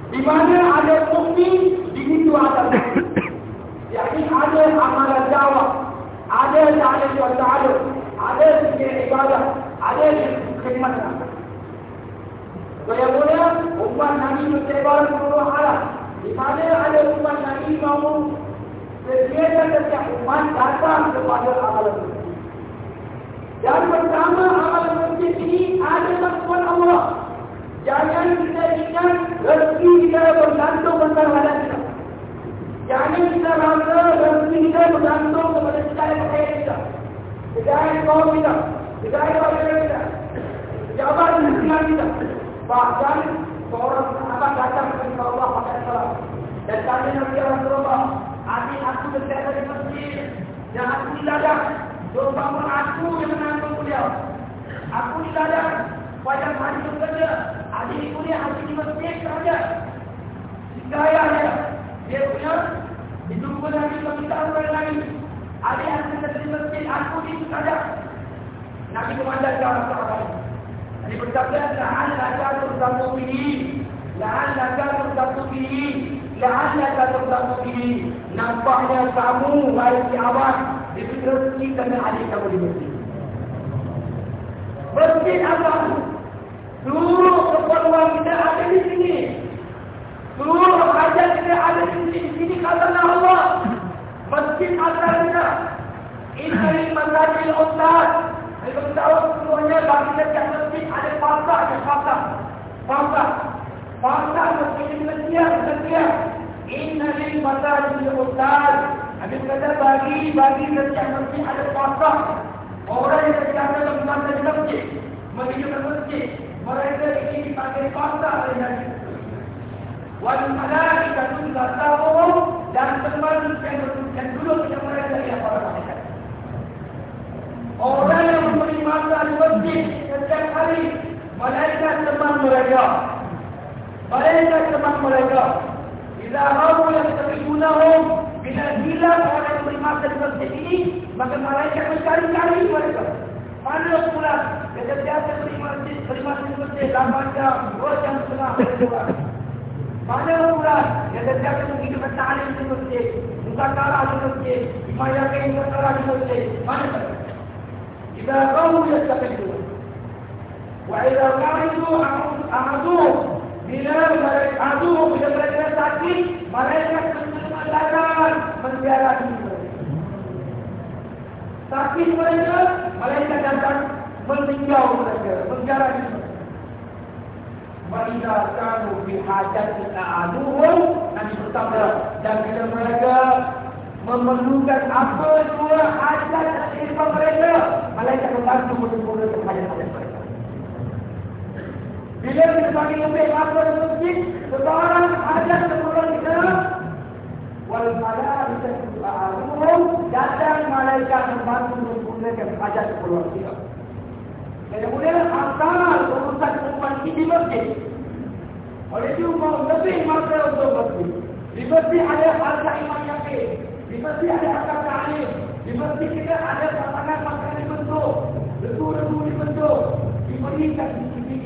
Di mana ada bukti di situ ada bukti yakni ada amalan dakwah ada ta'ala wa ta'ala ada zikir ibadah ada khidmat So yang umat Nabi bersebar seluruh alam. Di mana ada umat Nabi mahu sediakan setiap umat datang kepada amalan masjid. Dan pertama amalan masjid ini ada kuat Allah. Jangan kita ingat rezeki kita bergantung kepada badan kita. Jangan kita rasa rezeki kita bergantung kepada kita yang kaya kita. Kejayaan kaum kita. Kejayaan kaum kita. Jabatan kita. Bahkan seorang sahabat datang kepada Allah SAW. Dan tanya Nabi Rasulullah, adik aku berkata di masjid. Dan aku diladak. Terutama aku yang menanggung beliau. Aku diladak. Pada hari bekerja. Adik kuliah haji di masjid saja. Gaya dia. Dia punya Dijumpa Nabi meminta orang lain. Ada yang sedang di masjid, aku di saja. Nabi komandan ke arah sahabat. Ini. La'an laka terdamu ini. La'an laka terdamu ini. Nampaknya kamu, baik si awak, diberi rezeki kerana adik kamu di masjid. Masjid apa? Seluruh keperluan kita ada di sini. Seluruh hajat kita ada di sini. Di sini kata Allah. Masjid asalnya. Ini masjid ustaz. Saya beritahu semuanya bagi setiap masjid ada pasal ada pasal. Pasal. Pasal masjid ini setia, setia. Ini masjid ustaz. Habis kata bagi bagi setiap masjid ada pasal. Orang yang terjadi dalam masjid masjid. Menuju ke masjid. Mereka ini dipanggil pasal oleh Nabi wal malaikatu tasawwur dan teman yang yang dulu kita mereka yang para malaikat. Orang yang memberi masa di masjid setiap hari, malaikat teman mereka. Malaikat teman mereka. Bila rawu yang terhubunahum, bila hilang orang yang di masjid ini, maka malaikat mencari-cari mereka. Mana pula Dia biasa beri masjid, beri masjid di masjid, 8 jam, 2 jam setengah, mereka mana pula yang terjadi begitu bertalim di masjid, mukakara di masjid, imayakai mukakara di masjid, mana pula? Jika kau yang cakap itu, wa'idha ka'idu ahadu, bila mereka adu, bila mereka sakit, mereka menjalankan menjaga diri Sakit mereka, mereka datang meninjau mereka, Faiza kanu fi hajati ta'aduhum Nabi bersabda dan bila mereka memerlukan apa semua hajat dan mereka Malaikat membantu hajat-hajat mereka Bila kita bagi lebih apa di masjid Seseorang hajat semula kita Wal malaikat ta'aduhum Datang malaikat membantu menyempurnakan hajat keperluan kita Kemudian asal urusan umat ini di masjid. Oleh itu mau lebih masa untuk masjid. Di masjid ada harga iman yakin. Di masjid ada akal ta'alim. Di masjid kita ada pasangan makanan dibentuk. Letu-letu dibentuk. Diberikan,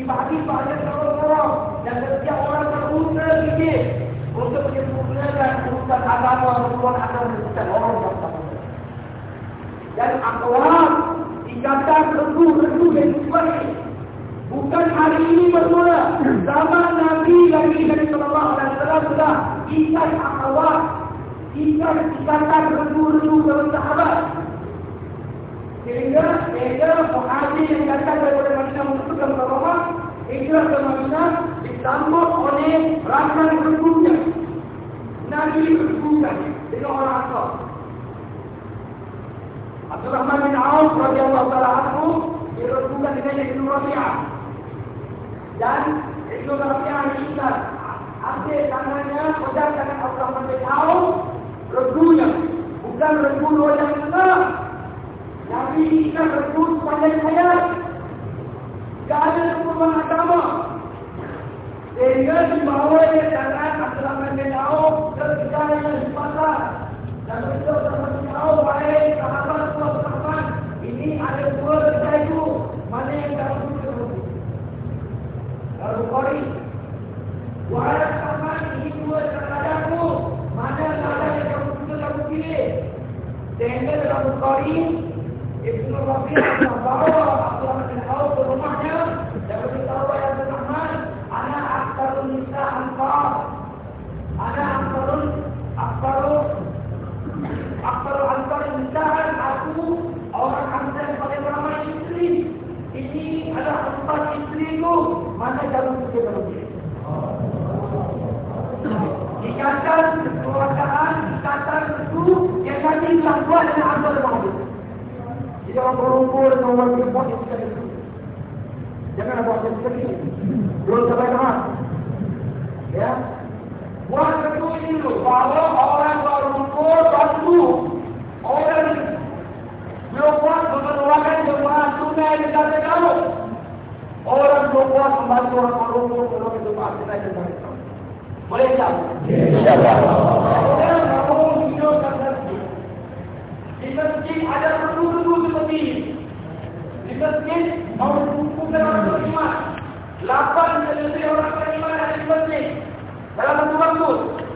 dibagi pada orang-orang. Dan setiap orang berusaha sikit. Untuk menyempurnakan urusan agama, urusan agama, urusan orang yang sama. Dan akwam ikatan regu-regu yang sebaik. Bukan hari ini bermula. Zaman Nabi lagi dari Sallallahu Alaihi Wasallam sudah ikat akhwat, ikat ikatan regu-regu dalam sahabat. Sehingga sehingga muhajir yang datang daripada Madinah menuju ke Mekah, hijrah ke Madinah disambut oleh rakan regunya. Nabi regukan dengan orang asal. Abdul Rahman bin Auf radhiyallahu taala anhu dirujukan dengan Ibnu Rabi'ah. Dan Ibnu Rabi'ah ini ambil tangannya, pegang tangan Abdul Rahman bin Auf, regunya. Bukan regu yang tengah. Nabi ini regu sepanjang hayat. Tidak ada perubahan agama. Sehingga dibawa oleh tangan bin Auf ke negara yang sepatah. Dan itu teman tahu baik sahabat sahabat ini ada dua kerja itu mana yang kamu pilih? Kalau kori, wahai sahabat ini dua kerjaku mana ada yang kamu pilih kamu pilih? Sehingga dalam kori Ibnu Rabi'ah membawa Abdullah bin Auf ke rumahnya dan beritahu ayat angkar, anak aktarun aktarun Akbar antar insahan aku orang antar pada ramai istri. Ini adalah empat istriku. Mana jalan kita berhenti? Ikatan kekuasaan, ikatan itu yang tadi telah buat dengan asal mahmud. Jika orang berumpur dengan orang buat yang kita. Jangan buat yang kita ini. Belum sampai kemana. Ya. Buat ini dulu. Bahawa orang berumpur bantu. Orang belum buat mengeluarkan jemaah sungai di dalam kamu. Orang belum buat membantu orang berumpur belum itu pasti naik ke Boleh tak? InsyaAllah. Orang mahu hidupkan masjid. Di masjid ada perlu-perlu seperti ini. Di masjid mahu kumpulkan orang beriman. Lapan dari orang beriman di masjid. Dalam satu waktu.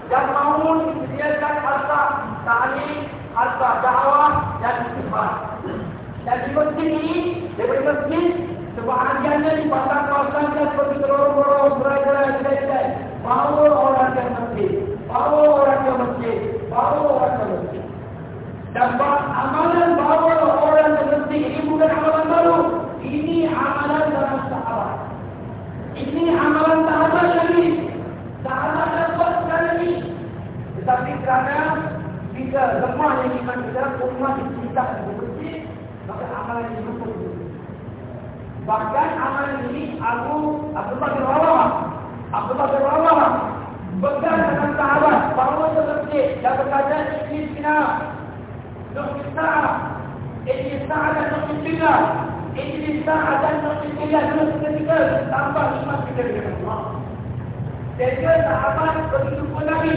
Dan mahu disediakan harta ta'lim, harta dakwah dan istighfar. Dan di masjid ini, daripada masjid, sebahagiannya di pasar-pasar dan seperti terorong-orong, berai-berai, kedai-kedai. Bawa orang ke masjid. Bawa orang ke masjid. Bawa orang ke masjid. Dan amalan bawa orang ke masjid ini bukan amalan baru. Ini amalan dalam sahabat. Ini amalan sahabat lagi. Sahabat dapat sekali ini. Tetapi kerana jika lemah yang iman kita, umat kita masjid, maka amalan ini betul. Bahkan amalan ini aku Abdullah bin Rawah Abdullah bin Rawah Begal dengan sahabat Bahawa masjid Dan berkata Ini sina Nukmi sa'ah Ini sa'ah dan nukmi tiga Ini sa'ah dan nukmi tiga Nukmi ketiga Tambah iman kita dengan Allah. Sehingga sahabat begitu pun Nabi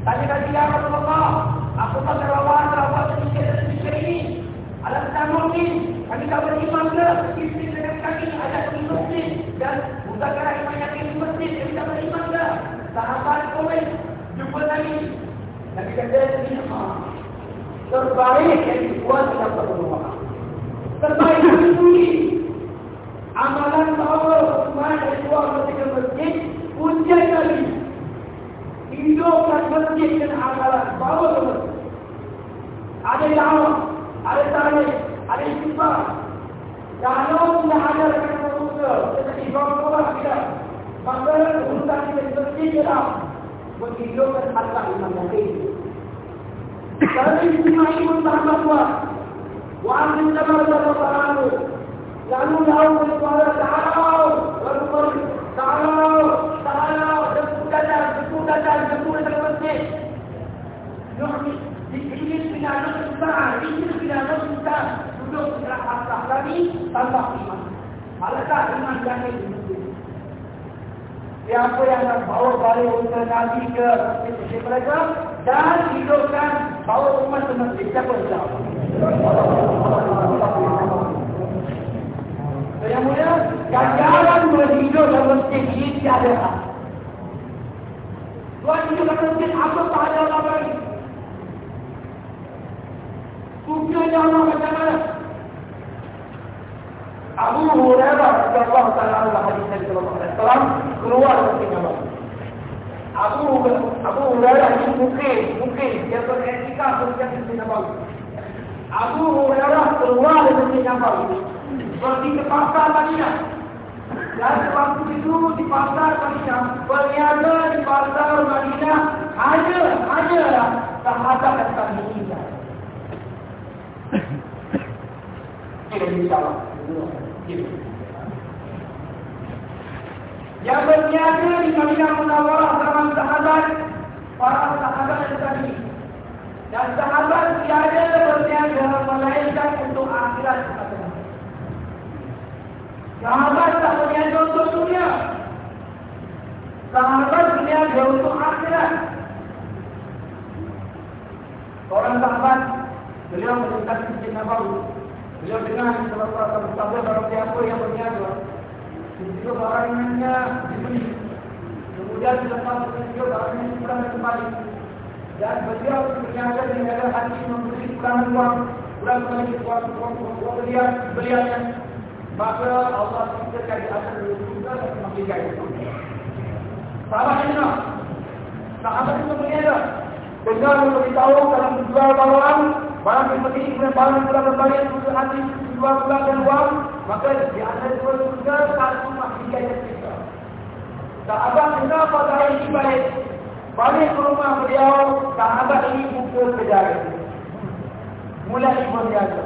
Tanya kata Ya Rasulullah Abdullah bin Rawah Rawah dan ini? Alam tak mungkin kami tak beriman ke? Isteri dengan kami ada di masjid. Dan bukan iman yang di masjid kami tak beriman ke? Sahabat komen jumpa lagi. Nabi kata ini terbaik yang dibuat dalam pertemuan terbaik yang dipuji amalan Uthman yang keluar ketika masjid ujian lagi. Hidupkan masjid dan amalan bahawa ke masjid. Ada yang ada tanya, ada istighfar. Kalau tidak ada rekan berusaha, seperti orang tua kita, maka urusan kita seperti kita menghidupkan harta iman yakin. Kalau istimewa iman sahabat tua, ingin tidak ada kesalahan, duduk setelah asah kami tanpa iman. Adakah iman kami di Siapa yang nak bawa balik untuk Nabi ke masjid mereka dan hidupkan bawa umat ke masjid. Siapa yang Ganjaran berhidup dalam masjid ini tiada. Tuan hidup dalam masjid, apa sahaja Allah bagi? Tujuannya Allah macam mana? Abu Hurairah radhiyallahu taala anhu hadis Nabi wasallam keluar dari Allah. Abu Abu Hurairah ini mungkin mungkin dia beretika berjaya di Nabi. Abu Hurairah keluar dari Nabi. Pergi ke pasar Madinah. Dan waktu itu di pasar Madinah, berniaga di pasar Madinah hanya hanya sahabat dan tabi'in. insyaAllah. Yang berniaga di Madinah Munawwarah zaman sahabat, para sahabat yang tadi. Dan sahabat tiada berniaga melainkan untuk akhirat. Sahabat tak berniaga untuk dunia. Sahabat berniaga untuk akhirat. Orang sahabat beliau menuntaskan Sayyidina Nabawi Beliau dengar beberapa bersabda barang siapa yang berniaga Juga barangnya dibeli Kemudian selepas berniaga barangnya dikurang kembali Dan beliau berniaga dengan ada hati membeli kurangan uang Kurang kembali uang uang uang belian beliannya Maka Allah ciptakan di atas juga dan semakin kaya Sahabat ini Sahabat itu berniaga Dengar memberitahu dalam jual bawaan Barang seperti ini barang pulang kembali untuk hati dua bulan dan uang maka di antara dua surga satu masih gaya kita. Sahabat kenapa saya ini balik balik ke rumah beliau sahabat ini pukul ke jari. mulai berniaga.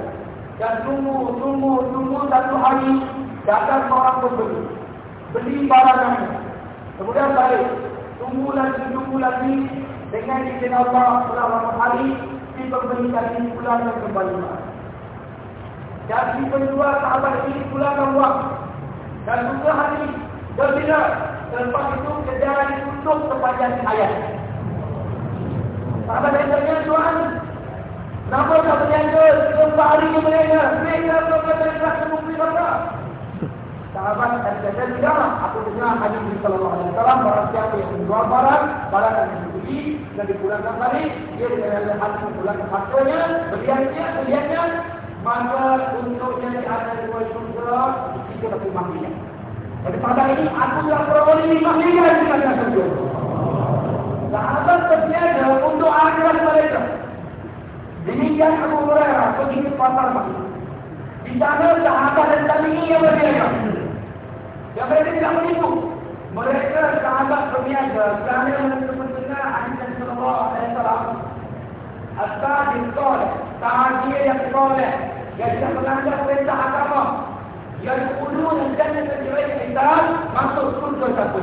Dan tunggu, tunggu, tunggu satu hari datang orang pembeli. Beli barangannya. Kemudian balik. Tunggu lagi, tunggu lagi. Dengan izin Allah selama hari, si pembeli tadi pulang dan kembali. Dan si penjual sahabat ini pulang dan uang. Dan juga hari, berbila. Selepas itu, kejaran ditutup sepanjang ayat. Sahabat yang tanya, Tuhan, Kenapa tak berniaga? Sebab hari ini mereka. Mereka berkata ikhlas semua mereka. Sahabat kata tidak. Aku dengar hadis Nabi Sallallahu Alaihi Wasallam barang siapa yang menjual barang, barang yang dibeli dan dipulangkan balik, dia dengan hati memulangkan hartanya, beliannya, beliannya, maka untuk jadi ada dua surga, tiga ratus lima miliar. Jadi pada ini aku yang beroleh lima miliar di mana surga. Sahabat berniaga untuk akhirat mereka. Demikian Abu Hurairah pergi ke pasar Mekah. Di sana sahabat dan tabi'in yang berniaga. Yang mereka tidak menipu. Mereka sahabat berniaga kerana mendengar Anjir Sallallahu Alaihi Wasallam. Asal soleh, tahagia yang soleh, yang tidak melanggar perintah agama, yang ulu dan jannah terjerai kita masuk surga satu.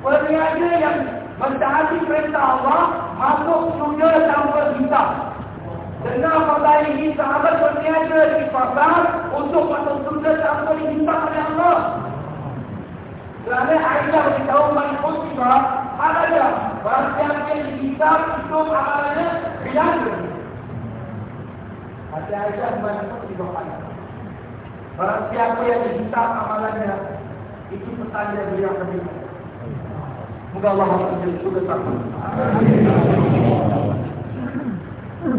Perniaga yang mentaati perintah Allah masuk surga tanpa hisab. Dengar pada ini sahabat berniaga di pasar untuk masuk surga tanpa dihisab oleh Allah. Kerana Aisyah beritahu Malik Musibah, ada ya, barang siapa yang dihisab itu amalannya bilang. Hati Aisyah Malik Musibah ada. Barang siapa yang dihisab amalannya, itu pertanyaan beliau kedua. Moga Allah menjadi sudah sama.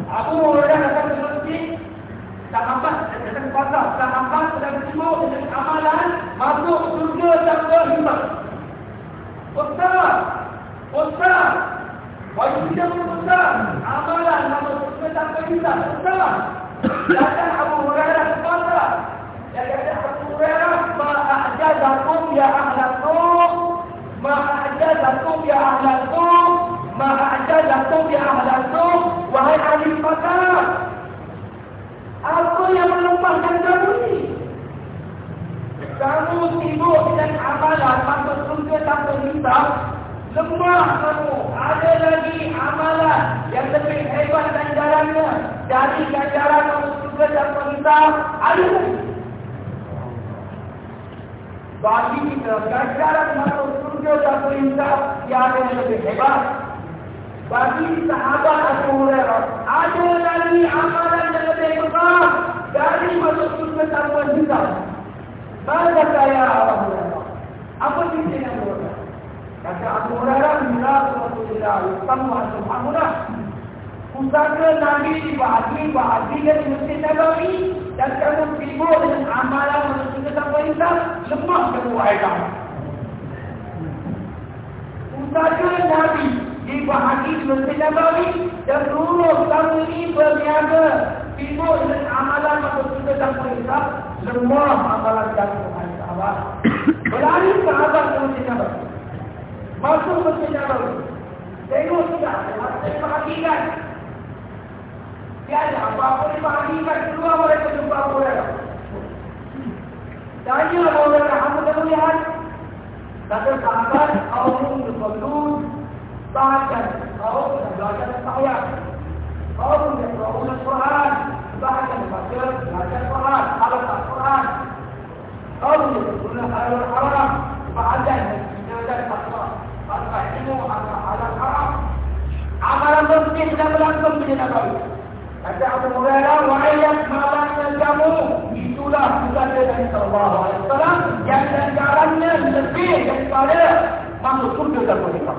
Aku orang akan seperti tak hambat datang ke pasar, tak hambat sedang sibuk dengan amalan masuk surga tanpa himbang. Ustaz, Ustaz, wajib kita Ustaz, amalan masuk surga tanpa himbang. Ustaz, Bahkan Abu Hurairah berkata, yang kata Abu Hurairah, ma'ajazakum ya ahlakum, ma'ajazakum ya ahlakum, ma'ajazakum ya ahlakum, wahai ahli makam. Aku yang melumpahkan kamu ini. Kamu sibuk dengan amalan, tanpa sungguh, tanpa nimbang, Lemah kamu Ada lagi amalan yang lebih hebat ganjarannya Dari ganjaran masuk surga tanpa hisab Ada Bagi kita ganjaran surga tanpa hisab Tiada yang lebih hebat bagi sahabat Abu Hurairah ada lagi amalan yang lebih besar dari masuk surga tanpa hisab. Maka saya Abu Hurairah. Apa cerita yang berlaku? Kata Abu Hurairah, Bila Rasulullah, Sama Subhanallah. Pusaka Nabi dibahagi, bahagikan di Masjid Nabawi dan kamu sibuk dengan amalan masuk surga tanpa hisab, lemah kamu kamu. Pusaka Nabi dibahagi di Masjid Nabawi dan seluruh kamu ini berniaga sibuk dengan amalan surga tanpa hisab, semua amalan kamu sahabat. Berlari sahabat Masjid Nabawi. Masuk Masjid Nabawi. Tengok tidak, saya bahagikan. Tiada apa-apa dibahagikan, keluar mereka jumpa Hurairah. Tanya Abu Hurairah, kamu dah melihat? Kata sahabat, kaum yusallun, bahkan kaum yang belajar sayang. Kaum yang belajar Quran, bahkan baca belajar Quran, halat Quran. Kaum yang berguna halal haram, bahkan belajar takwa. Maka ilmu halal haram. Amalan bersih sudah berlangsung di Nabi. Kata Abu Hurairah, wa'ayat malamnya kamu, itulah bukan dari Alaihi Wasallam yang ganjarannya lebih daripada masuk surga dan mereka.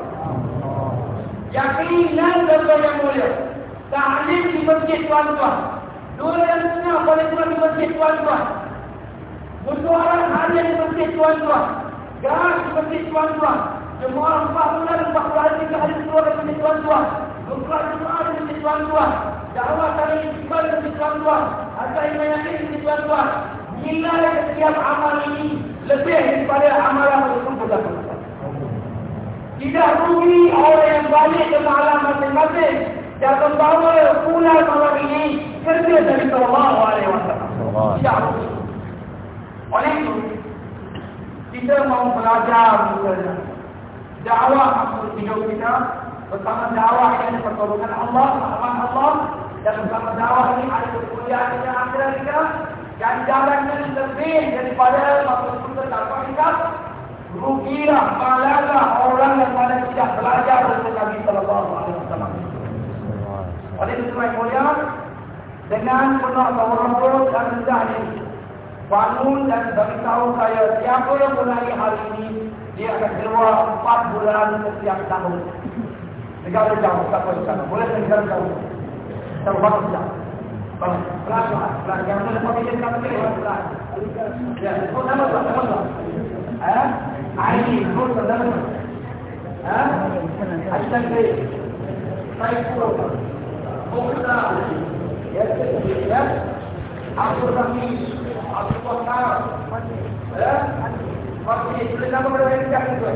Yakinan dan yang mulia. Ta'lim di masjid tuan-tuan. Dua yang punya boleh tuan di masjid tuan-tuan. Bersuara harian di masjid tuan-tuan. Gas di masjid tuan-tuan. Semua bulan, empat bulan, tiga hari keluar dari masjid tuan-tuan. Bukan doa di masjid tuan-tuan. Dakwah kali istiqbal di masjid tuan-tuan. Asal iman yakin di masjid tuan-tuan. Nilai setiap amal ini lebih daripada amalan yang sempurna. Tidak rugi orang yang balik ke malam masing-masing. yang membawa pulang malam ini kerja dari Alaihi Wasallam. Ya Oleh itu, kita mau belajar misalnya dakwah masuk hidup kita bersama dakwah yang pertolongan Allah, rahmat Allah. Dan bersama dakwah ini ada kemuliaan yang akhirat kita. Dan jalannya lebih daripada masuk surga dakwah kita. Rugilah, malahlah orang yang mana tidak belajar dari Nabi Sallallahu Alaihi Wasallam. Oleh itu semua mulia dengan penuh tawarruf dan rendah ini bangun dan beritahu saya siapa yang mulai hari ini dia akan keluar empat bulan setiap tahun. Negara jauh, tak boleh sana. Boleh negara jauh. Tak boleh jauh. Pelan, pelan, pelan. Jangan lupa kita kata pelan, pelan. Ya, oh, nama tu, nama tu. Eh? Aini, oh, nama tu. Eh? Asal ke? Saya pura. Oh, kita. Ya, ya. Aku kami, aku bakar. Eh? Masih boleh nama berapa ya.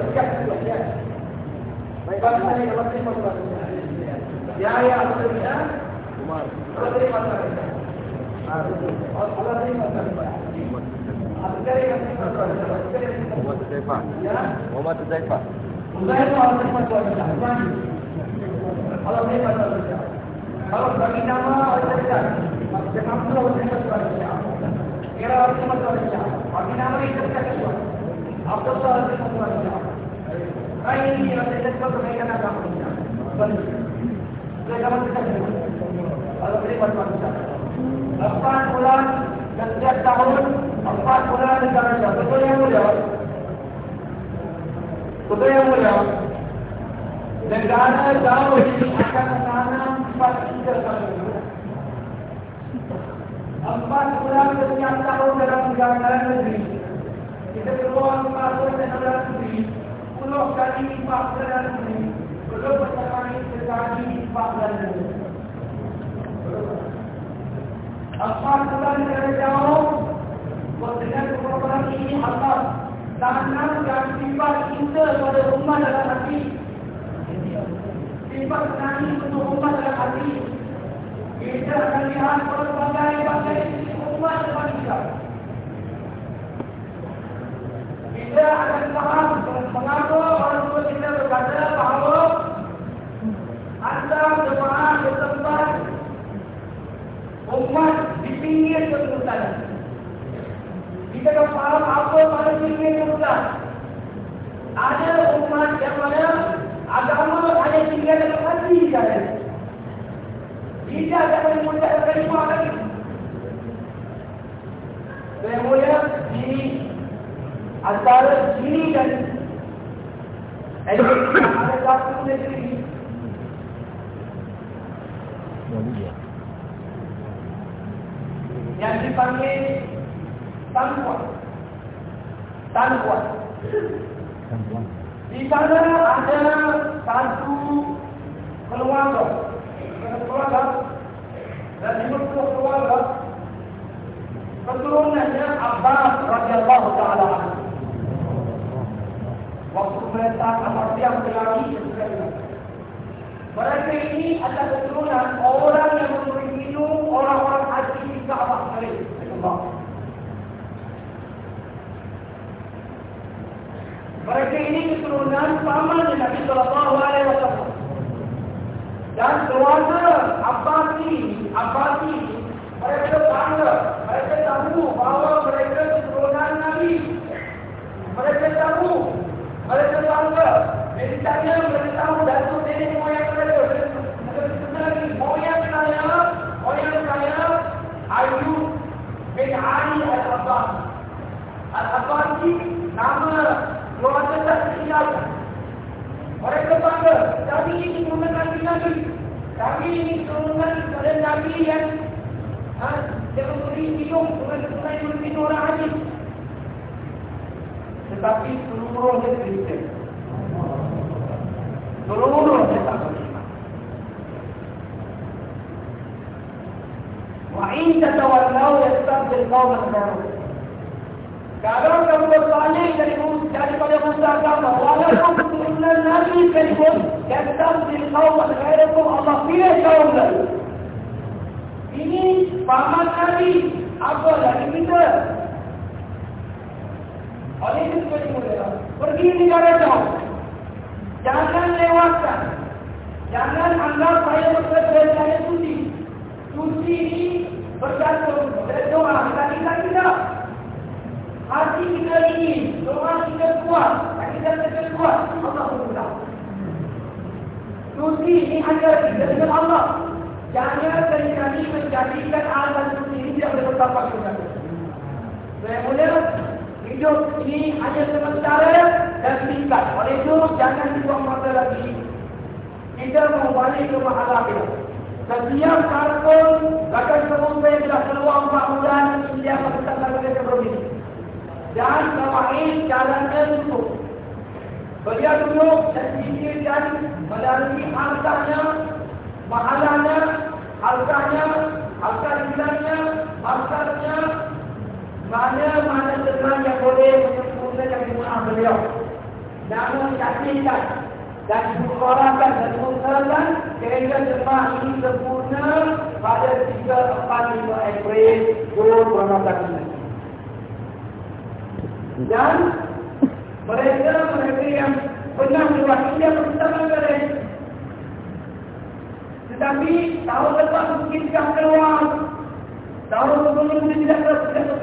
Ya, ya, ya. Kasih. Allah terima kasih. Muhammad Zaifah. Muhammad Zaifah. Allah terima kasih. Kalau bagi nama terima kasih. Allah terima kasih. Kira Allah terima kasih. Bagi nama itu terima kasih. Saya ini yang. Empat bulan setiap tahun empat bulan sana. Betul yang mulia. Betul yang mulia. Negara jauh akan menanam empat tiga tahun. Empat bulan setiap tahun dalam negara negeri kita keluar masuk ke dalam negeri puluh kali lipat ke dalam negeri belum berkali sekali lipat dalam negeri empat bulan dari jauh dengan kebenaran ini Allah tanam dan sifat kita pada umat dalam hati sifat nani untuk umat dalam hati kita akan lihat berbagai-bagai umat dalam kita kita akan faham mengapa orang tua kita berkata bahawa anda jemaah di tempat umat di pinggir keputusan. Kita akan faham apa pada pinggir keputusan. Ada umat yang mana agama ada tinggal dalam hati saya. Tidak ada yang mudah terima lagi. Saya mulia ini antara sini dan education ada satu negeri yang dipanggil Tanpuan Tanpuan di sana ada satu keluarga. Keluarga. Dan lima puluh keluarga. Keturunannya Abbas radhiyallahu taala anhu waktu perintah amat siang berlari mereka ini adalah keturunan orang yang memberi minum orang-orang haji di Kaabah Syarif. Mereka ini keturunan paman Nabi Sallallahu Alaihi Wasallam. Dan keluarga Abbasi, Abbasi, mereka bangga, mereka tahu bahawa mereka keturunan Nabi. Mereka tahu mereka bangga. Jadi tanya mereka tahu datuk nenek moyang. Mereka sebenarnya moyang saya, moyang saya, Ayub bin Ali al-Abbas. Al-Abbas ini nama keluarga tak terkenal. Mereka bangga. Kami ini Nabi Nabi. Kami ini keturunan pada Nabi yang ha, yang memberi minum dengan yang memberi orang hadis tetapi seluruhnya Kristen. Seluruhnya tak beriman. Wa in tatawallau yastabdil qauman baru. Kalau kamu berbalik dari daripada Musa agama, walaupun keturunan Nabi sekalipun, datang di kaum ghairakum Allah pilih kaum lain. Ini paman Nabi, apa lagi kita? Oleh itu seperti mulia, pergi negara jauh. Jangan lewatkan. Jangan anggap saya bekerja saya suci. Suci ini bergantung dari doa. Kita tidak tidak. Hati kita ini, doa kita kuat, kita tidak kuat, Allah berkata. Suci ini hanya kita dengan Allah. Jangan dari kami menjadikan alat suci ini tidak boleh bertambah kita. Saya mulia, hidup ini hanya sementara dan singkat. Oleh itu, jangan dibuang mata lagi. Kita balik ke mahalah kita. Setiap kartun, bahkan semua yang telah keluar empat bulan, India akan tetap lagi sebelum ini. Dan kawain jalannya tutup. Beliau duduk dan fikirkan melalui hartanya, mahalanya, hartanya, harta hilangnya, hartanya, mana-mana teman yang boleh menyempurnakan jemaah beliau. Namun yakinkan dan dibukakan dan dibukakan kerana jemaah ini sempurna pada 3-4-5 April 2018 dan mereka mereka yang pernah mewakili pertama kali. Tetapi tahun lepas mungkin tidak keluar tahun sebelum mungkin tidak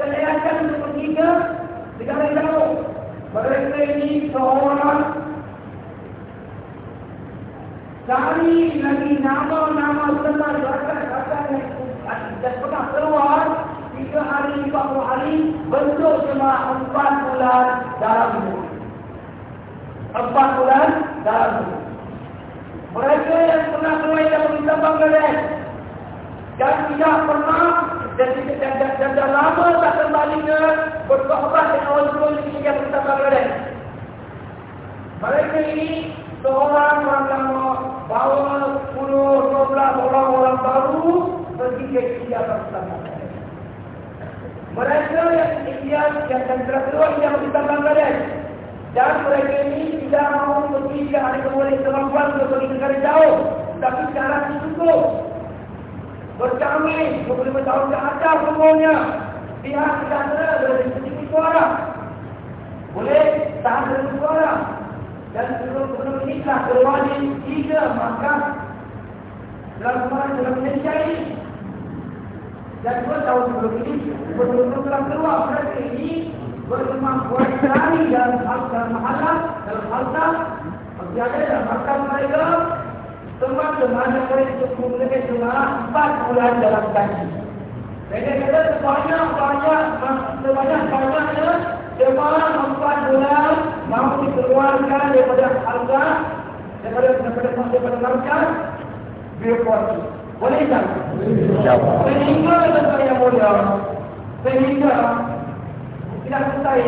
kelihatan untuk pergi ke negara jauh mereka ini seorang cari lagi nama-nama senang rakan-rakan yang pernah keluar tiga hari, empat puluh hari, bentuk cuma empat bulan dalam hidup. Empat bulan dalam hidup. Mereka yang pernah keluar pemerintah Bangladesh dan tidak pernah dan, dan, dan, dan, dan lama tak kembali ke bersahabat dengan orang tua yang pemerintah Bangladesh. Mereka ini seorang orang lama bawa 10, 12 orang-orang baru pergi ke India bersama. Mereka yang India yang telah keluar yang kita Bangladesh dan mereka ini tidak mahu pergi ke ada kembali kemampuan untuk pergi ke negara jauh tapi sekarang cukup berkami 25 tahun ke atas semuanya pihak sejahtera di sisi suara boleh tahan dari suara dan sebelum-sebelum ini telah di tiga maka dalam kemarin dalam Malaysia ini. Dan dua tahun sebelum ini betul-betul telah keluar mereka ini berkemampuan sekali dalam harta mahalah dalam harta berjaga dalam harta mereka teman-teman yang boleh menggunakan jemaah empat bulan dalam kaji mereka kata sebanyak-banyak sebanyak-banyaknya jemaah empat bulan mahu dikeluarkan daripada harga daripada daripada daripada harga birokrasi boleh tak? sehingga tuan yang mulia sehingga tidak selesai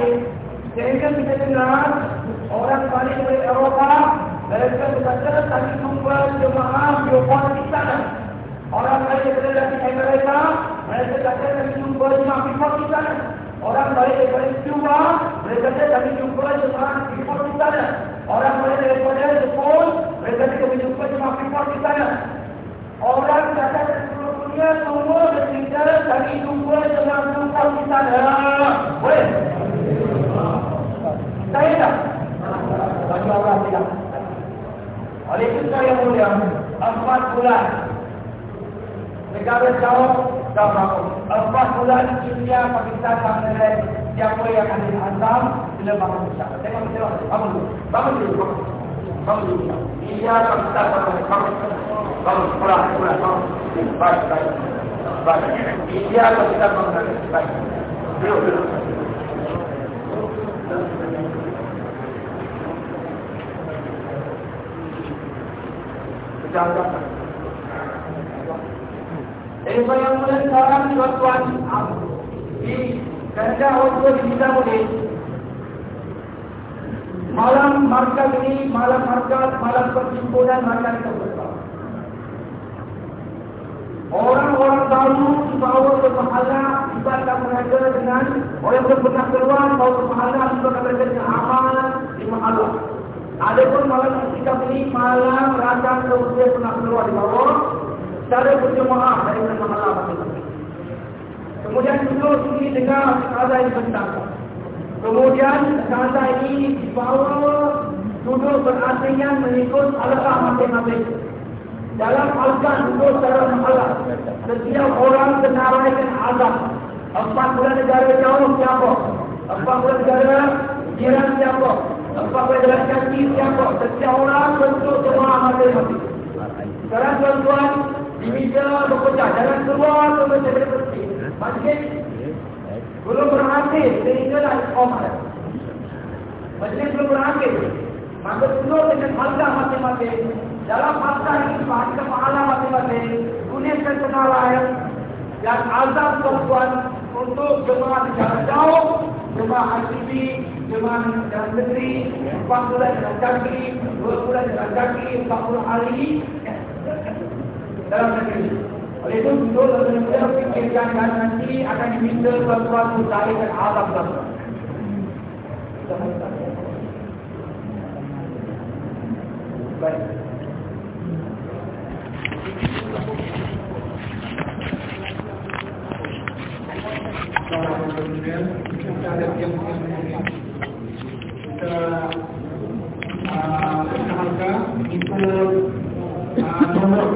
sehingga kita dengar orang balik dari Eropah mereka berkata tadi jumpa jemaah di sana orang balik dari Amerika mereka kata tadi jumpa jemaah di sana Orang balik daripada Cuba, mereka kata kami jumpa jemaah di sana. Orang balik daripada Jepun, mereka kata kami jumpa jemaah di sana. Orang kata dari seluruh dunia semua bercerita kami jumpa jemaah di sana. Boleh? Saya tak? Bagi Allah tidak. Oleh itu saya mulia, empat bulan negara jauh dah mampu. Empat bulan India, Pakistan, Bangladesh, siapa yang ada di Assam, sila bangun besar. Tengok, tengok, bangun dulu. Bangun dulu, bangun dulu. India, Pakistan, Bangladesh, bangun. Bangun, pulang, pulang, bangun. Baik, baik. Baik. India, Pakistan, Bangladesh, baik. Duduk, duduk. Jangan, jadi yang mulai sekarang tuan-tuan di kerja waktu kita boleh malam markas ini, malam markas, malam persimpunan markas kita. Orang-orang baru dibawa ke libatkan mereka dengan orang yang pernah keluar atau pahala libatkan mereka dengan amal di mahala. Ada pun malam ketika ini malam rakan kemudian pernah keluar di bawah secara berjemaah dari mahala masing-masing. Kemudian duduk sini dengar ada yang bentang. Kemudian kata ini dibawa duduk berasingan mengikut alatah masing-masing. Dalam alkan duduk secara mahalah. Setiap orang senaraikan azab. Empat bulan negara jauh siapa? Empat bulan negara jiran siapa? Empat bulan negara kaki siapa? Setiap orang bentuk semua masing-masing. Sekarang tuan-tuan, diminta bekerja. Jangan keluar ke masjid bersih. Masjid belum berakhir sehinggalah ikhomah. Majlis belum berakhir. Maka dulu dengan halga masing-masing. Dalam masa ini, pada pahala masing-masing. Gunakan senarai dan azam tuan untuk jemaah di jalan jauh, jemaah ICB, di jalan negeri, empat bulan jalan kaki, dua bulan jalan kaki, empat puluh hari dalam negeri. Oleh itu, dulu benar-benar fikirkan dan nanti akan diminta untuk dan alam tuan-tuan. Baik. Kita ada yang kita uh, kita harga kita uh, nombor